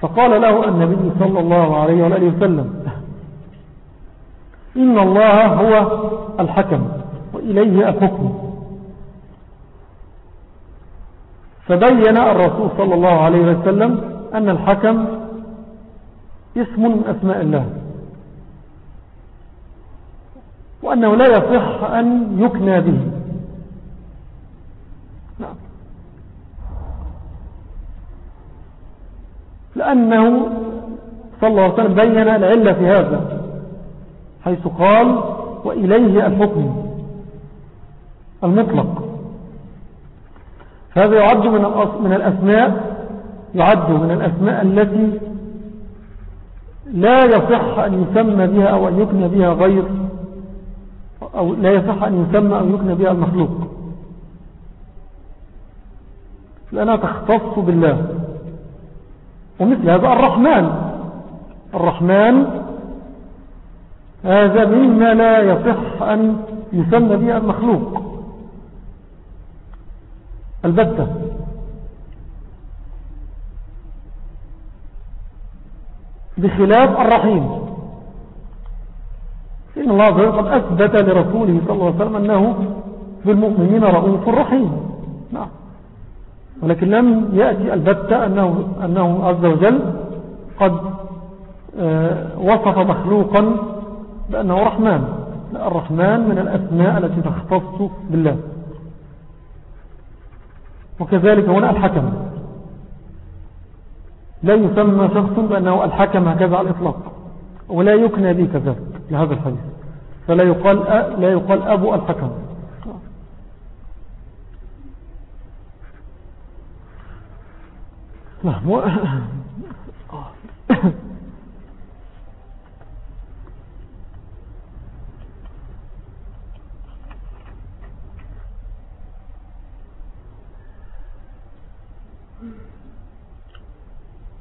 فقال له النبي صلى الله عليه وآله وسلم إن الله هو الحكم وإليه الحكم. فبين الرسول صلى الله عليه وسلم أن الحكم اسم من أسماء الله وأنه لا يصح أن يكنى به. نعم. لأنه صلى الله عليه وسلم بين العلة في هذا. حيث قال وإليه الحكم المطلق. هذا يعد من, من الأسماء يعد من الأسماء التي لا يصح أن يسمى بها أو أن يكنى بها غير أو لا يصح أن يسمى أو يكنى بها المخلوق. لأنها تختص بالله. ومثل هذا الرحمن. الرحمن هذا مما لا يصح أن يسمى به المخلوق. البتة. بخلاف الرحيم. إن الله عز قد أثبت لرسوله صلى الله عليه وسلم أنه بالمؤمنين رؤوف رحيم. نعم. ولكن لم يأتي البتة أنه, أنه عز وجل قد آه، وصف مخلوقا بأنه رحمن. الرحمن من الأسماء التي تختص بالله. وكذلك هنا الحكم. لا يسمى شخص بأنه الحكم هكذا على الإطلاق. ولا يكنى به كذلك لهذا الحديث. فلا يقال, لا يقال أبو الحكم. نعم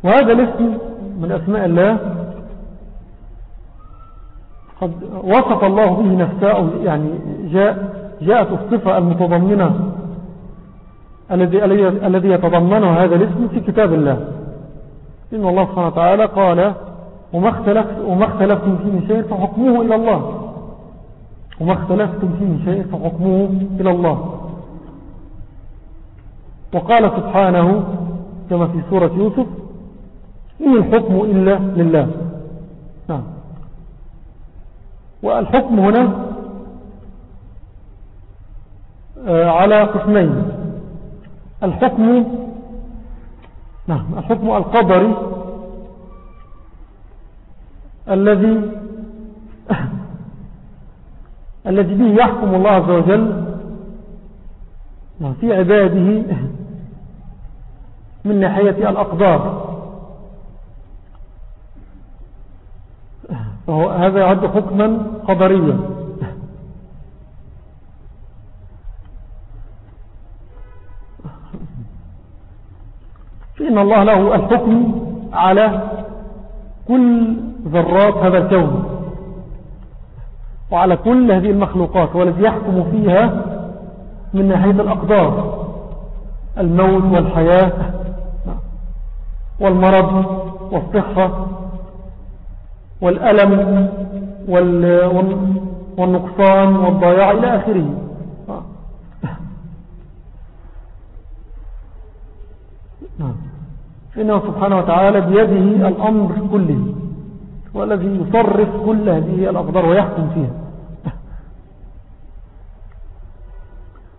وهذا الاسم من أسماء الله. قد وصف الله به نفسه يعني جاء جاءت الصفة المتضمنة الذي الذي يتضمنه هذا الاسم في كتاب الله. إن الله سبحانه وتعالى قال وما, اختلف وما اختلفتم فيه شيء فحكمه إلى الله. وما اختلفتم فيه شيء فحكمه إلى الله. وقال سبحانه كما في سورة يوسف إن الحكم إلا لله. نعم. والحكم هنا آه، على قسمين. الحكم نعم الحكم القدري الذي الذي به يحكم الله عز وجل نعم، في عباده من ناحية الأقدار. فهو هذا يعد حكما قدريا. فإن الله له الحكم على كل ذرات هذا الكون وعلى كل هذه المخلوقات والذي يحكم فيها من ناحية الأقدار الموت والحياة والمرض والصحة والألم والنقصان والضياع إلى آخره نعم. إنه سبحانه وتعالى بيده الأمر كله والذي يصرف كل هذه الأقدار ويحكم فيها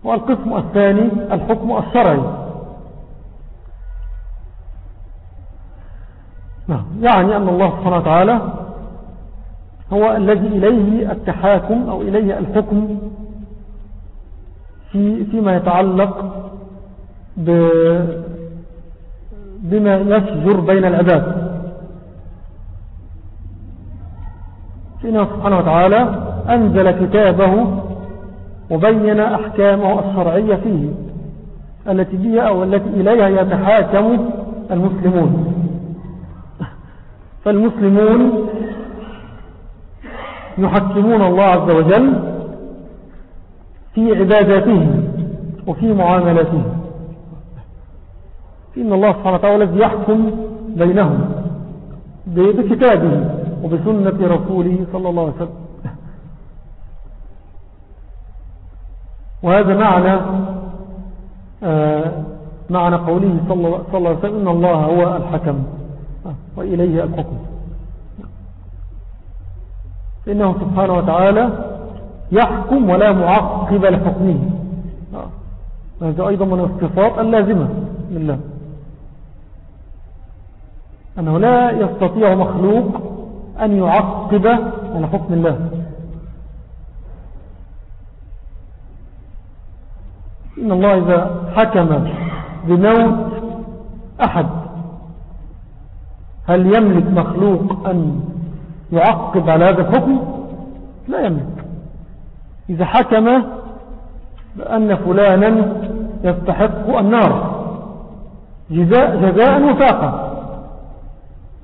والقسم الثاني الحكم الشرعي نعم. يعني أن الله سبحانه وتعالى هو الذي إليه التحاكم أو إليه الحكم في فيما يتعلق بما يشجر بين العباد. فإنه سبحانه وتعالى أنزل كتابه وبين أحكامه الشرعية فيه التي بها أو التي إليها يتحاكم المسلمون. فالمسلمون يحكمون الله عز وجل في عباداتهم وفي معاملاتهم إن الله سبحانه وتعالى الذي يحكم بينهم بكتابه وبسنة رسوله صلى الله عليه وسلم. وهذا معنى آه معنى قوله صلى الله عليه وسلم إن الله هو الحكم وإليه الحكم إنه سبحانه وتعالى يحكم ولا معقب لحكمه. هذا أيضا من الصفات اللازمة لله. أنه لا يستطيع مخلوق أن يعقب على حكم الله. إن الله إذا حكم بموت أحد هل يملك مخلوق أن يعقب على هذا الحكم؟ لا يملك. إذا حكم بأن فلانا يستحق النار جزاء, جزاء وفاقا.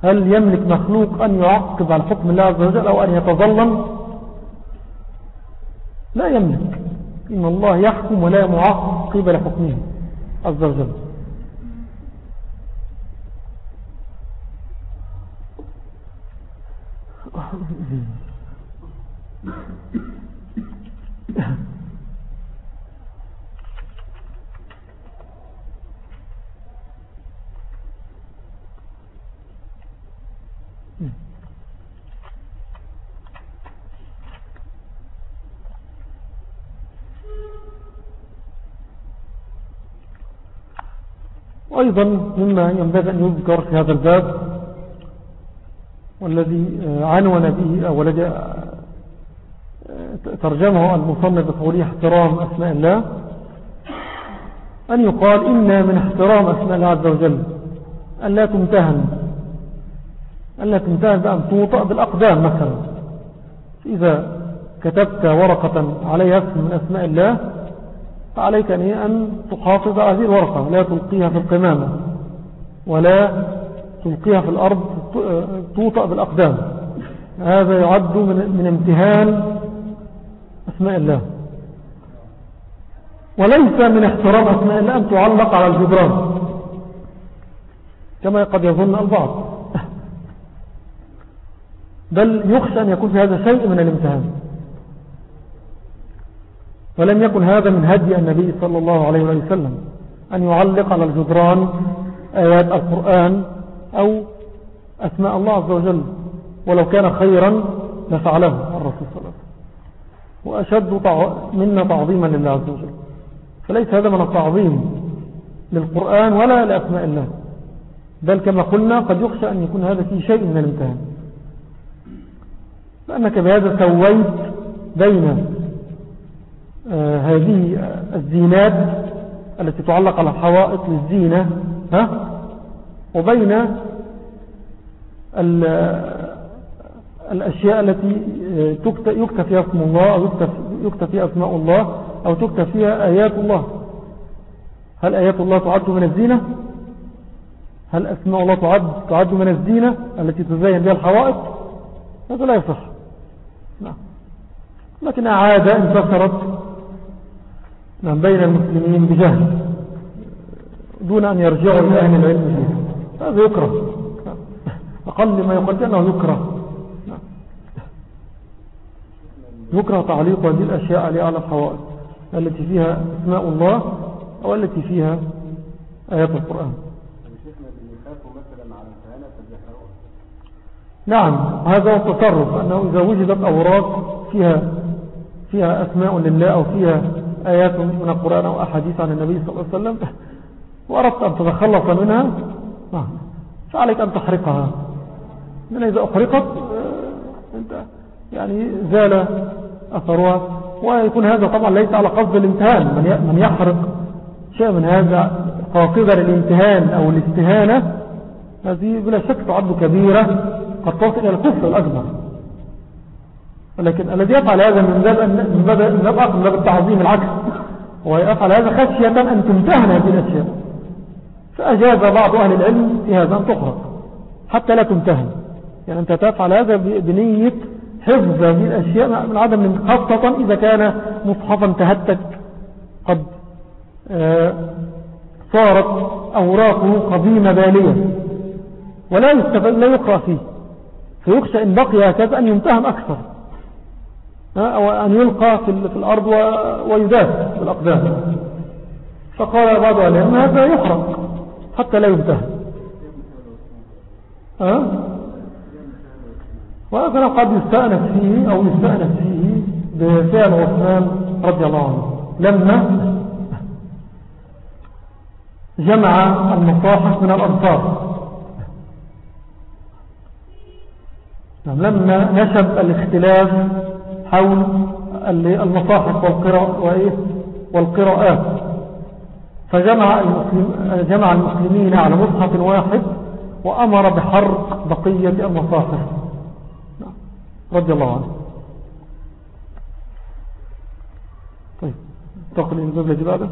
هل يملك مخلوق أن يعقب على حكم الله عز وجل أو أن يتظلم؟ لا يملك. إن الله يحكم ولا معقب لحكمه عز وجل. أيضا مما ينبغي أن يذكر في هذا الباب والذي عنون به أو الذي ترجمه المصنف بقوله احترام أسماء الله أن يقال إن من احترام أسماء الله عز وجل أن لا تمتهن أن لا تمتهن بأن توطأ بالأقدام مثلا. إذا كتبت ورقة عليها اسم من أسماء الله فعليك أن تحافظ على هذه الورقة لا تلقيها في القمامة ولا تلقيها في الأرض توطأ بالأقدام. هذا يعد من امتهان أسماء الله. وليس من احترام أسماء الله أن تعلق على الجدران. كما قد يظن البعض. بل يخشى أن يكون في هذا شيء من الامتهان. ولم يكن هذا من هدي النبي صلى الله عليه وسلم أن يعلق على الجدران آيات القرآن أو أسماء الله عز وجل ولو كان خيرا لفعله الرسول صلى الله عليه وسلم. وأشد منا تعظيما لله عز وجل. فليس هذا من التعظيم للقرآن ولا لأسماء الله. بل كما قلنا قد يخشى أن يكون هذا في شيء من الامتهان. لأنك بهذا سويت بين آه هذه الزينات التي تعلق على الحوائط للزينة ها؟ وبين الأشياء التي يكتب فيها اسم الله أو يكتب فيها أسماء الله أو تكتب فيها آيات الله. هل آيات الله تعد من الزينة؟ هل أسماء الله تعد, تعد من الزينة التي تزين بها الحوائط هذا لا يصح. نعم. لكن عادة انتصرت من بين المسلمين بجهل دون أن يرجعوا إلى أهل العلم. فيه هذا يكره. أقل ما يقال أنه يكره. يكره تعليق هذه الأشياء على أعلى الحوائط التي فيها أسماء الله أو التي فيها آيات القرآن. نعم هذا هو التصرف أنه إذا وجدت أوراق فيها فيها أسماء لله أو فيها آيات من القرآن أو أحاديث عن النبي صلى الله عليه وسلم وأردت أن تتخلص منها نعم. فعليك أن تحرقها. من إذا أحرقت أنت يعني زال أثرها. ويكون هذا طبعا ليس على قصد الامتهان. من يحرق شيء من هذا قاصدا للامتهان أو الاستهانة هذه بلا شك تعد كبيرة. قد تصل إلى الكفر الأكبر. ولكن الذي يفعل هذا من باب من باب التعظيم العكس. ويفعل هذا خشية أن تمتهن هذه الأشياء. فأجاز بعض أهل العلم في هذا أن تخرق حتى لا تمتهن يعني أنت تفعل هذا بنية حفظ هذه الأشياء من عدم خاصة إذا كان مصحفا تهتك قد صارت أوراقه قديمة بالية ولا يستفاد لا يقرأ فيه. فيخشى إن بقي هكذا أن يمتهم أكثر أو أن يلقى في الأرض ويداس بالأقدام فقال بعض العلم هذا يحرق. حتى لا يمتهم أه؟ وهذا قد يستأنس فيه أو يستأنس فيه بفعل عثمان رضي الله عنه. لما جمع المصاحف من الأنصار. لما نشب الاختلاف حول المصاحف والقراءات. فجمع المسلم جمع المسلمين على مصحف واحد وأمر بحرق بقية المصاحف. رضي الله عنه. طيب تقل الباب الذي بعده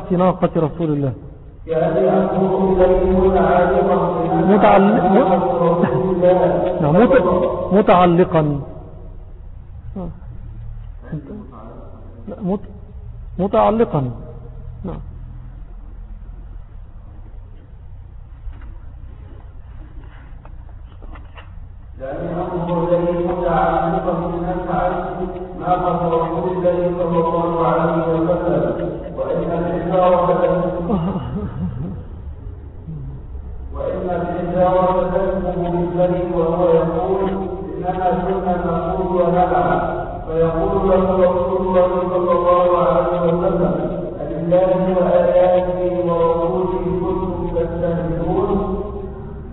بنفعة ناقة رسول الله. متعلق متعلقا. متعلقا نعم لأن أنظر إليه متعلقا بنفعة ناقة رسول الله صلى الله عليه وسلم وإن الحجارة وإن الحجارة تسمو بالبريد وهو يقول إننا كنا نقول ونلعب فيقول له رسول الله صلى الله عليه وسلم ألله وآياته ورسوله كنتم تستهزئون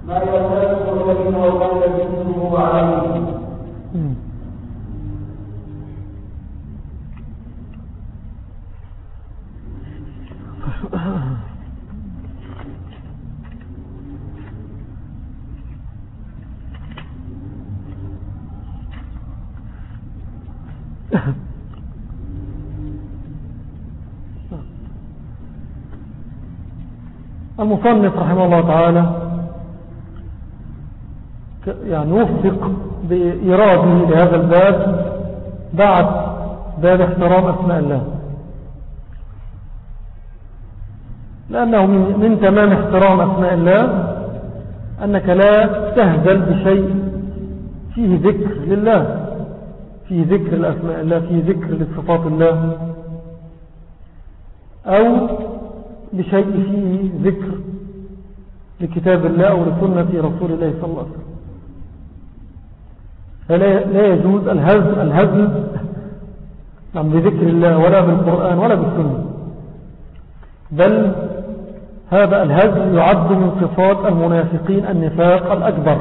ما يختلف بين وبين جنسه عليه مم. المصنف رحمه الله تعالى يعني وفق بإراده لهذا الباب بعد باب احترام أسماء الله. لأنه من, من تمام احترام أسماء الله أنك لا تهزل بشيء فيه ذكر لله فيه ذكر لأسماء الله فيه ذكر لصفات الله أو بشيء فيه ذكر لكتاب الله أو لسنة رسول الله صلى الله عليه وسلم. فلا لا يجوز الهزل الهزل نعم بذكر الله ولا بالقرآن ولا بالسنة. بل هذا الهزل يعد من صفات المنافقين النفاق الأكبر.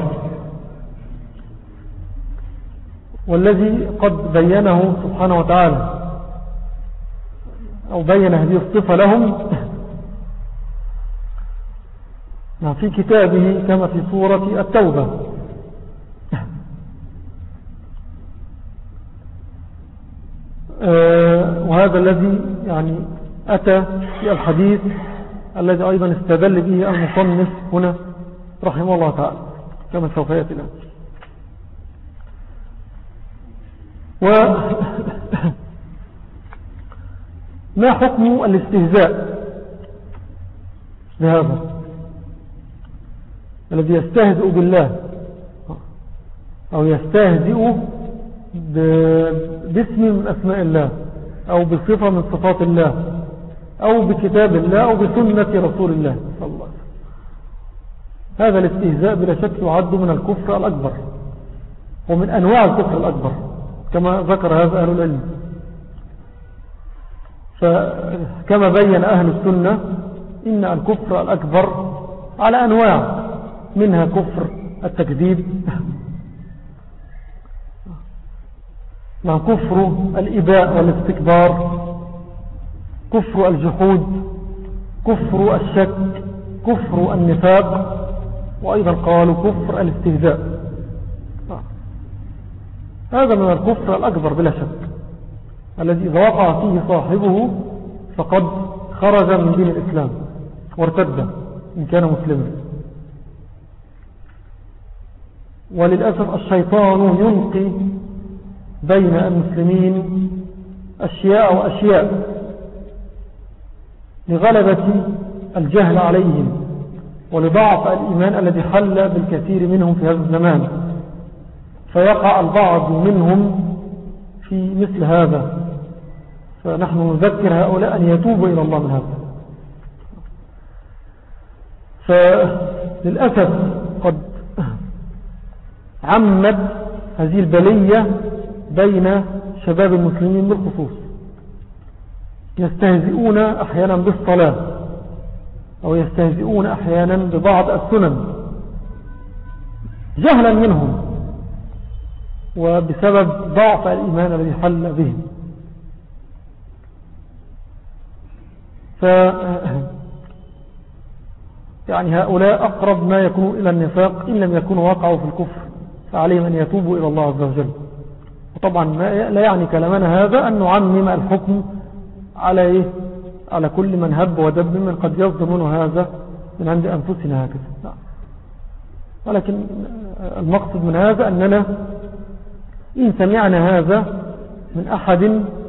والذي قد بينه سبحانه وتعالى أو بين هذه الصفة لهم في كتابه كما في سورة التوبة. آه، وهذا الذي يعني أتى في الحديث الذي أيضا استدل به المصنف هنا رحمه الله تعالى كما سوف يأتي الآن. و ما حكم الاستهزاء بهذا؟ الذي يستهزئ بالله أو يستهزئ باسم من أسماء الله أو بصفة من صفات الله أو بكتاب الله أو بسنة رسول الله صلى الله عليه وسلم. هذا الاستهزاء بلا شك يعد من الكفر الأكبر ومن أنواع الكفر الأكبر كما ذكر هذا أهل العلم. فكما بين أهل السنة إن الكفر الأكبر على أنواع. منها كفر التكذيب مع كفر الإباء والاستكبار؟ كفر الجحود؟ كفر الشك؟ كفر النفاق؟ وأيضا قالوا كفر الاستهزاء. هذا من الكفر الأكبر بلا شك الذي إذا وقع فيه صاحبه فقد خرج من دين الإسلام وارتد إن كان مسلما. وللأسف الشيطان ينقي بين المسلمين أشياء وأشياء لغلبة الجهل عليهم ولضعف الإيمان الذي حل بالكثير منهم في هذا الزمان. فيقع البعض منهم في مثل هذا. فنحن نذكر هؤلاء أن يتوبوا إلى الله من هذا فللأسف عمت هذه البلية بين شباب المسلمين بالخصوص. يستهزئون أحيانا بالصلاة أو يستهزئون أحيانا ببعض السنن. جهلا منهم وبسبب ضعف الإيمان الذي حل بهم. ف يعني هؤلاء أقرب ما يكونوا إلى النفاق إن لم يكونوا وقعوا في الكفر. فعليهم أن يتوبوا إلى الله عز وجل وطبعا لا يعني كلامنا هذا أن نعمم الحكم على إيه؟ على كل من هب ودب من قد يصدر هذا من عند أنفسنا هكذا لا. ولكن المقصد من هذا أننا إن سمعنا هذا من أحد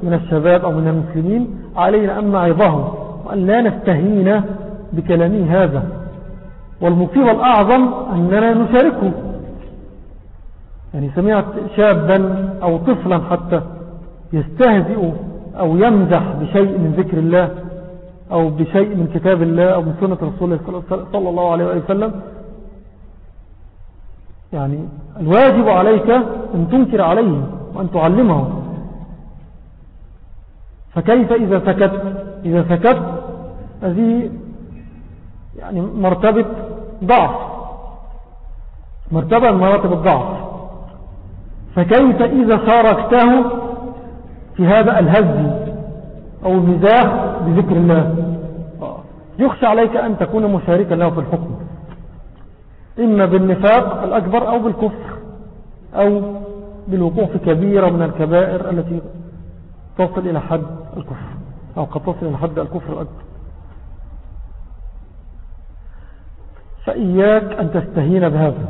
من الشباب أو من المسلمين علينا أن نعظه وأن لا نستهين بكلامه هذا والمصيبة الأعظم أننا نشاركه يعني سمعت شابا أو طفلا حتى يستهزئ أو يمزح بشيء من ذكر الله أو بشيء من كتاب الله أو من سنة رسول الله صلى الله عليه وسلم. يعني الواجب عليك أن تنكر عليه وأن تعلمه فكيف إذا سكت؟ إذا سكت هذه يعني مرتبة ضعف. مرتبة من مراتب الضعف. فكيف إذا شاركته في هذا الهز أو المزاح بذكر الله؟ يخشى عليك أن تكون مشاركا له في الحكم. إما بالنفاق الأكبر أو بالكفر أو بالوقوع في كبيرة من الكبائر التي تصل إلى حد الكفر أو قد تصل إلى حد الكفر الأكبر. فإياك أن تستهين بهذا.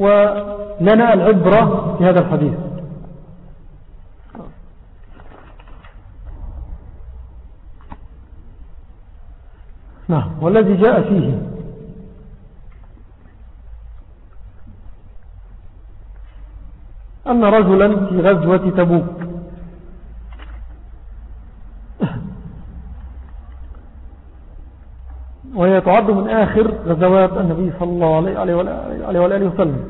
ولنا العبرة في هذا الحديث. نعم والذي جاء فيه. أن رجلا في غزوة تبوك. تعد من آخر غزوات النبي صلى الله عليه وآله وسلم.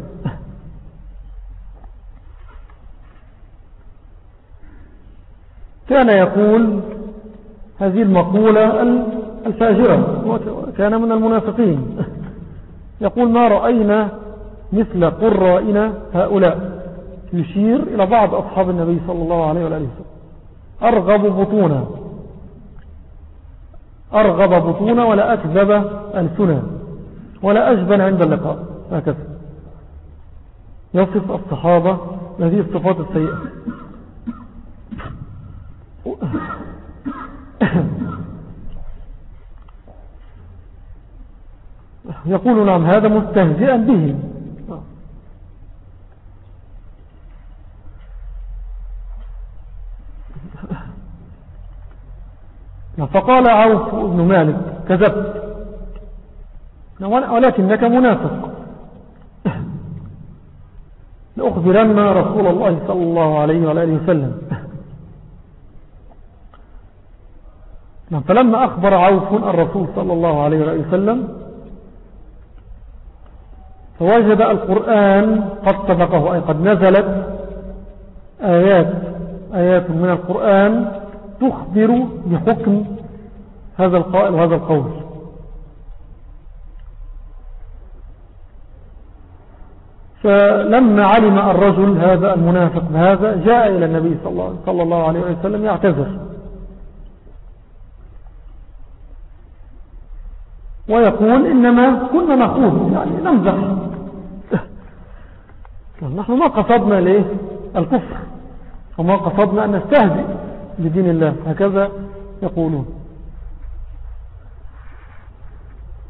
كان يقول هذه المقولة الفاجرة كان من المنافقين. يقول ما رأينا مثل قرائنا هؤلاء؟ يشير إلى بعض أصحاب النبي صلى الله عليه وآله وسلم. أرغب بطونا. أرغب بطونا ولا أكذب ألسنا ولا أجبن عند اللقاء. هكذا. يصف الصحابة هذه الصفات السيئة. يقول نعم هذا مستهزئا به. فقال عوف بن مالك كذبت. ولكنك منافق. لأخبرن رسول الله صلى الله عليه وآله وسلم. فلما أخبر عوف الرسول صلى الله عليه وآله وسلم فوجد القرآن قد سبقه أي قد نزلت آيات آيات من القرآن تخبر بحكم هذا القائل وهذا القول. فلما علم الرجل هذا المنافق بهذا جاء إلى النبي صلى الله عليه وسلم يعتذر. ويقول إنما كنا نخوض يعني نمزح نحن ما قصدنا ليه؟ الكفر. وما قصدنا أن نستهزئ. بدين الله. هكذا يقولون.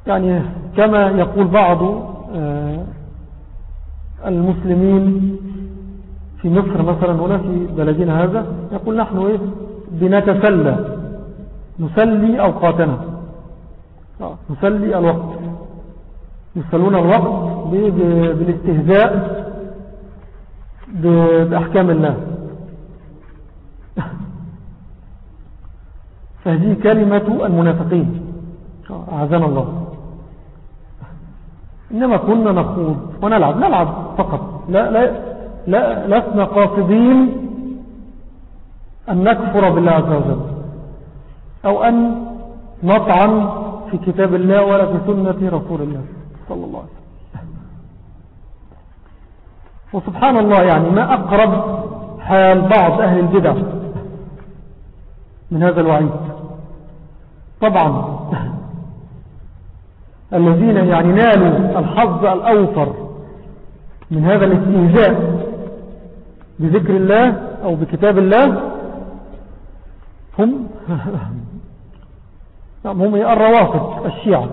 يعني كما يقول بعض آه، المسلمين في مصر مثلا هنا في بلدنا هذا يقول نحن إيه؟ بنتسلى. نسلي أوقاتنا. آه، نسلي الوقت. يسلون الوقت بالاستهزاء بأحكام الله. فهذه كلمة المنافقين. أعزنا الله. إنما كنا نخوض ونلعب نلعب فقط. لا, لا, لا لسنا قاصدين أن نكفر بالله عز وجل أو أن نطعن في كتاب الله ولا في سنة رسول الله صلى الله عليه وسلم. وسبحان الله يعني ما أقرب حال بعض أهل البدع من هذا الوعيد. طبعا الذين يعني نالوا الحظ الأوفر من هذا الاستهزاء بذكر الله أو بكتاب الله هم نعم، هم الروافض الشيعة.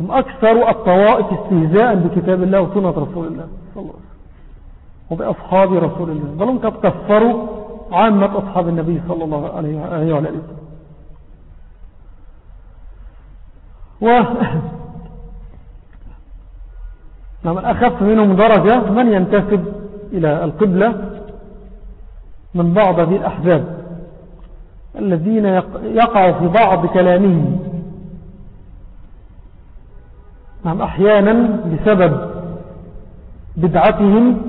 هم أكثر الطوائف استهزاء بكتاب الله وسنة رسول الله صلى الله عليه وسلم وبأصحاب رسول الله. بل هم قد كفروا عامة أصحاب النبي صلى الله عليه وسلم و نعم أخف منهم درجة من ينتسب إلى القبلة من بعض هذه الأحزاب الذين يقع في بعض كلامهم. نعم أحيانا بسبب بدعتهم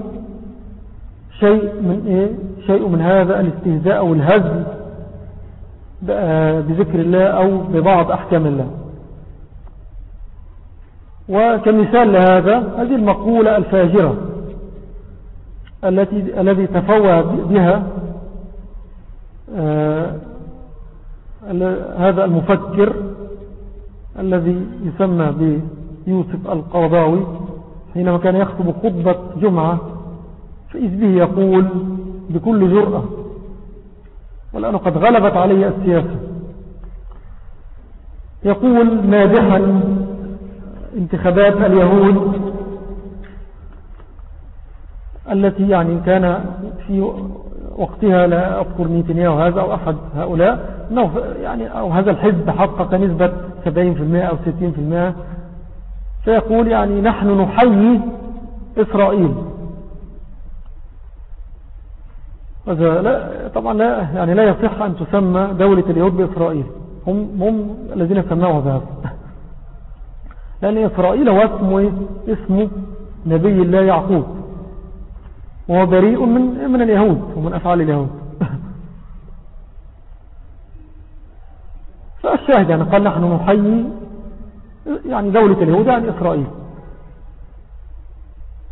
شيء من إيه؟ شيء من هذا الاستهزاء أو الهزل بذكر الله أو ببعض أحكام الله. وكمثال لهذا هذه المقولة الفاجرة التي الذي تفوه بها آه هذا المفكر الذي يسمى بيوسف القرضاوي حينما كان يخطب خطبة جمعة فإذ به يقول بكل جرأة. والآن قد غلبت علي السياسة. يقول مادحا انتخابات اليهود التي يعني كان في وقتها لا أذكر نيتنياهو هذا أو أحد هؤلاء أنه يعني أو هذا الحزب حقق نسبة 70% أو 60% فيقول يعني نحن نحيي إسرائيل هذا لا طبعا لا يعني لا يصح أن تسمى دولة اليهود بإسرائيل. هم, هم الذين سموها بهذا. لأن إسرائيل هو اسمه, اسمه نبي الله يعقوب. وهو بريء من, من اليهود ومن أفعال اليهود. فالشاهد يعني قال نحن نحيي يعني دولة اليهود يعني إسرائيل.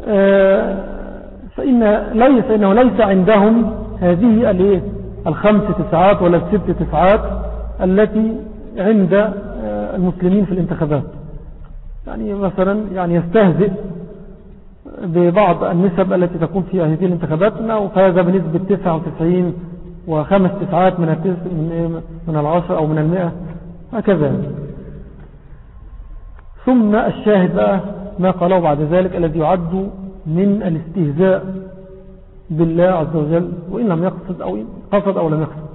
آه، فإن ليس إنه ليس عندهم هذه الخمس تسعات ولا الست تسعات التي عند آه، المسلمين في الانتخابات. يعني مثلا يعني يستهزئ ببعض النسب التي تكون في هذه الانتخابات. أنه فاز بنسبة 99 وخمس تسعات من من من العشر أو من المئة هكذا. ثم الشاهد بقى ما قاله بعد ذلك الذي يعد من الاستهزاء. بالله عز وجل وإن لم يقصد أو قصد أو لم يقصد.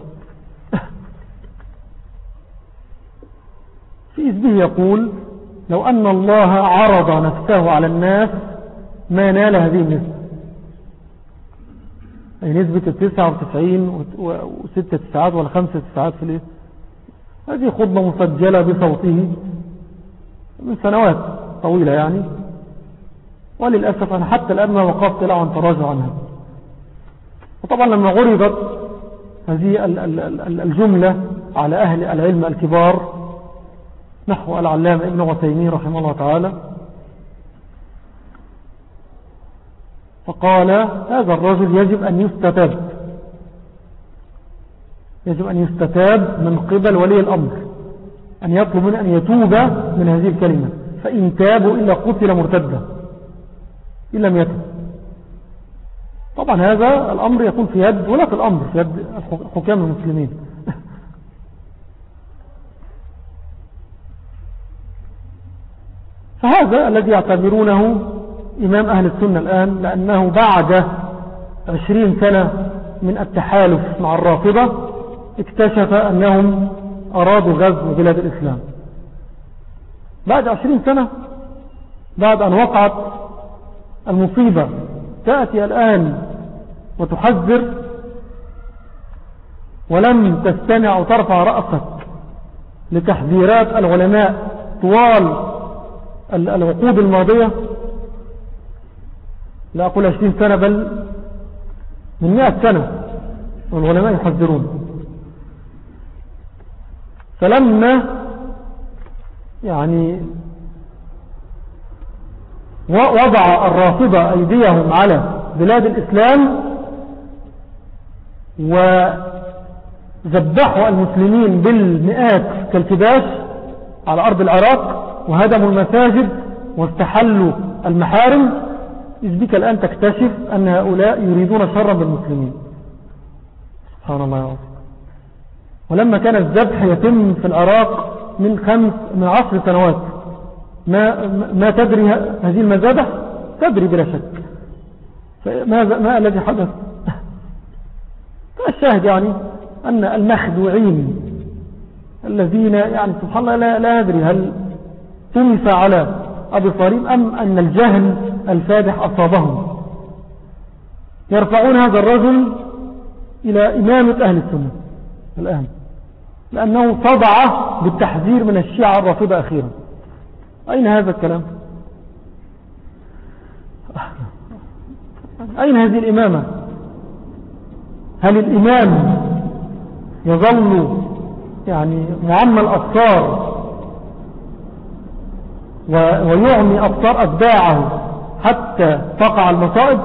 في إذبه يقول لو أن الله عرض نفسه على الناس ما نال هذه النسبة. أي نسبة التسعة وتسعين وستة تسعات ولا خمسة تسعات في الايه هذه خطبة مسجلة بصوته من سنوات طويلة يعني. وللأسف أنا حتى الآن ما وقفت له عن تراجع عنها. وطبعا لما غرضت هذه الجملة على أهل العلم الكبار نحو العلامة ابن غتيمين رحمه الله تعالى فقال هذا الرجل يجب أن يستتاب. يجب أن يستتاب من قبل ولي الأمر أن يطلب من أن يتوب من هذه الكلمة فإن تابوا إلا قتل مرتدا إن لم يتب. طبعا هذا الأمر يكون في يد ولا في الأمر في يد حكام المسلمين. فهذا الذي يعتبرونه إمام أهل السنة الآن لأنه بعد عشرين سنة من التحالف مع الرافضة اكتشف أنهم أرادوا غزو بلاد الإسلام. بعد عشرين سنة بعد أن وقعت المصيبة تأتي الآن وتحذر ولم تستمع وترفع رأسك لتحذيرات العلماء طوال العقود الماضية. لا أقول عشرين سنة بل من مئة سنة والعلماء يحذرون. فلما يعني وضع الرافضة أيديهم على بلاد الإسلام وذبحوا المسلمين بالمئات كالكباش على أرض العراق وهدموا المساجد واستحلوا المحارم. إذ بك الآن تكتشف أن هؤلاء يريدون شرا بالمسلمين. سبحان الله يعظم ولما كان الذبح يتم في العراق من خمس من عشر سنوات ما, ما تدري هذه المذابح؟ تدري بلا شك. فماذا ما الذي حدث؟ الشاهد يعني أن المخدوعين الذين يعني سبحان الله لا, لا ندري هل تنفى على أبصارهم أم أن الجهل الفادح أصابهم. يرفعون هذا الرجل إلى إمامة أهل السنة الآن لأنه صدع بالتحذير من الشيعة الرافضة أخيرا. أين هذا الكلام؟ أين هذه الإمامة؟ هل الإمام يظل يعني معمى الأبصار ويعمي أبصار أتباعه حتى تقع المصائب؟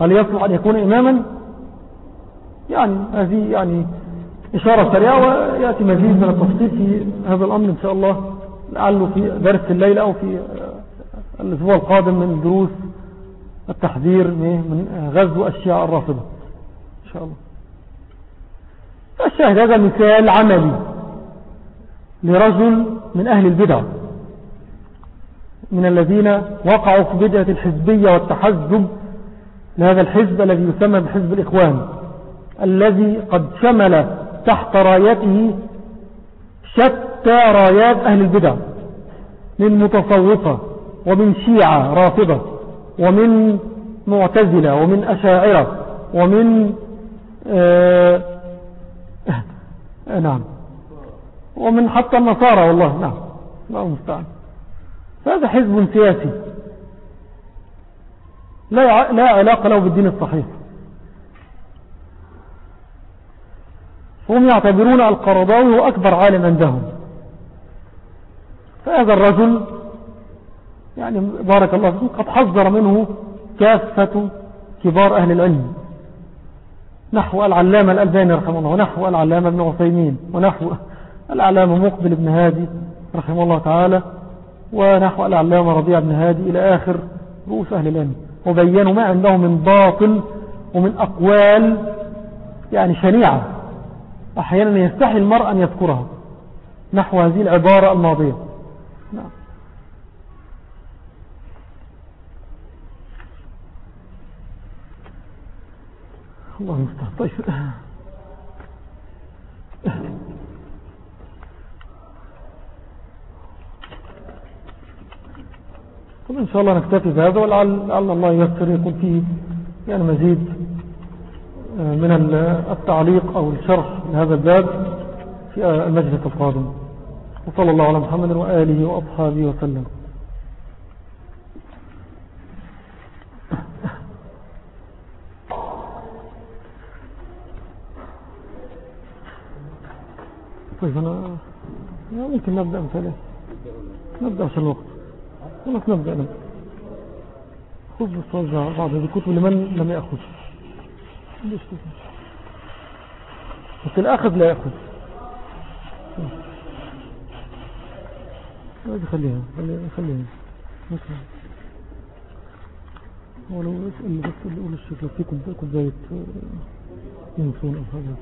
هل يصلح أن يكون إماما؟ يعني هذه يعني إشارة سريعة ويأتي مزيد من التفصيل في هذا الأمر إن شاء الله لعله في درس الليلة أو في الأسبوع القادم من دروس التحذير من غزو الشيعة الرافضة. إن شاء الله. الشاهد هذا مثال عملي لرجل من أهل البدع من الذين وقعوا في بدعة الحزبية والتحزب لهذا الحزب الذي يسمى بحزب الإخوان الذي قد شمل تحت رايته شتى رايات أهل البدع من متصوفة ومن شيعة رافضة. ومن معتزلة ومن أشاعرة ومن آه نعم. ومن حتى النصارى والله نعم. الله المستعان فهذا حزب سياسي. لا لا علاقة له بالدين الصحيح. هم يعتبرون القرضاوي هو أكبر عالم عندهم. فهذا الرجل يعني بارك الله فيه قد حذر منه كافة كبار أهل العلم. نحو العلامة الألباني رحمه الله ونحو العلامة ابن عثيمين ونحو العلامة مقبل بن هادي رحمه الله تعالى ونحو العلامة ربيع بن هادي إلى آخر رؤوس أهل العلم. وبينوا ما عندهم من باطل ومن أقوال يعني شنيعة. أحيانا يستحي المرء أن يذكرها. نحو هذه العبارة الماضية نعم الله المستعان طيب. طب إن شاء الله نكتفي بهذا ولعل الله يسر يكون فيه يعني مزيد آه، من التعليق أو الشرح لهذا الباب في المجلس القادم. وصلى الله على محمد وآله وأصحابه وسلم. طيب أنا ممكن نبدأ مثلا. نبدأ عشان الوقت. خلاص نبدأ نبدأ خذ بس بعض هذه الكتب لمن لم يأخذ. بس الأخذ لا يأخذ. هذه خليها خليها. خليها ولو اسأل بس اللي يقول الشيخ لو في كوباية كوباية ينسون أو حاجة.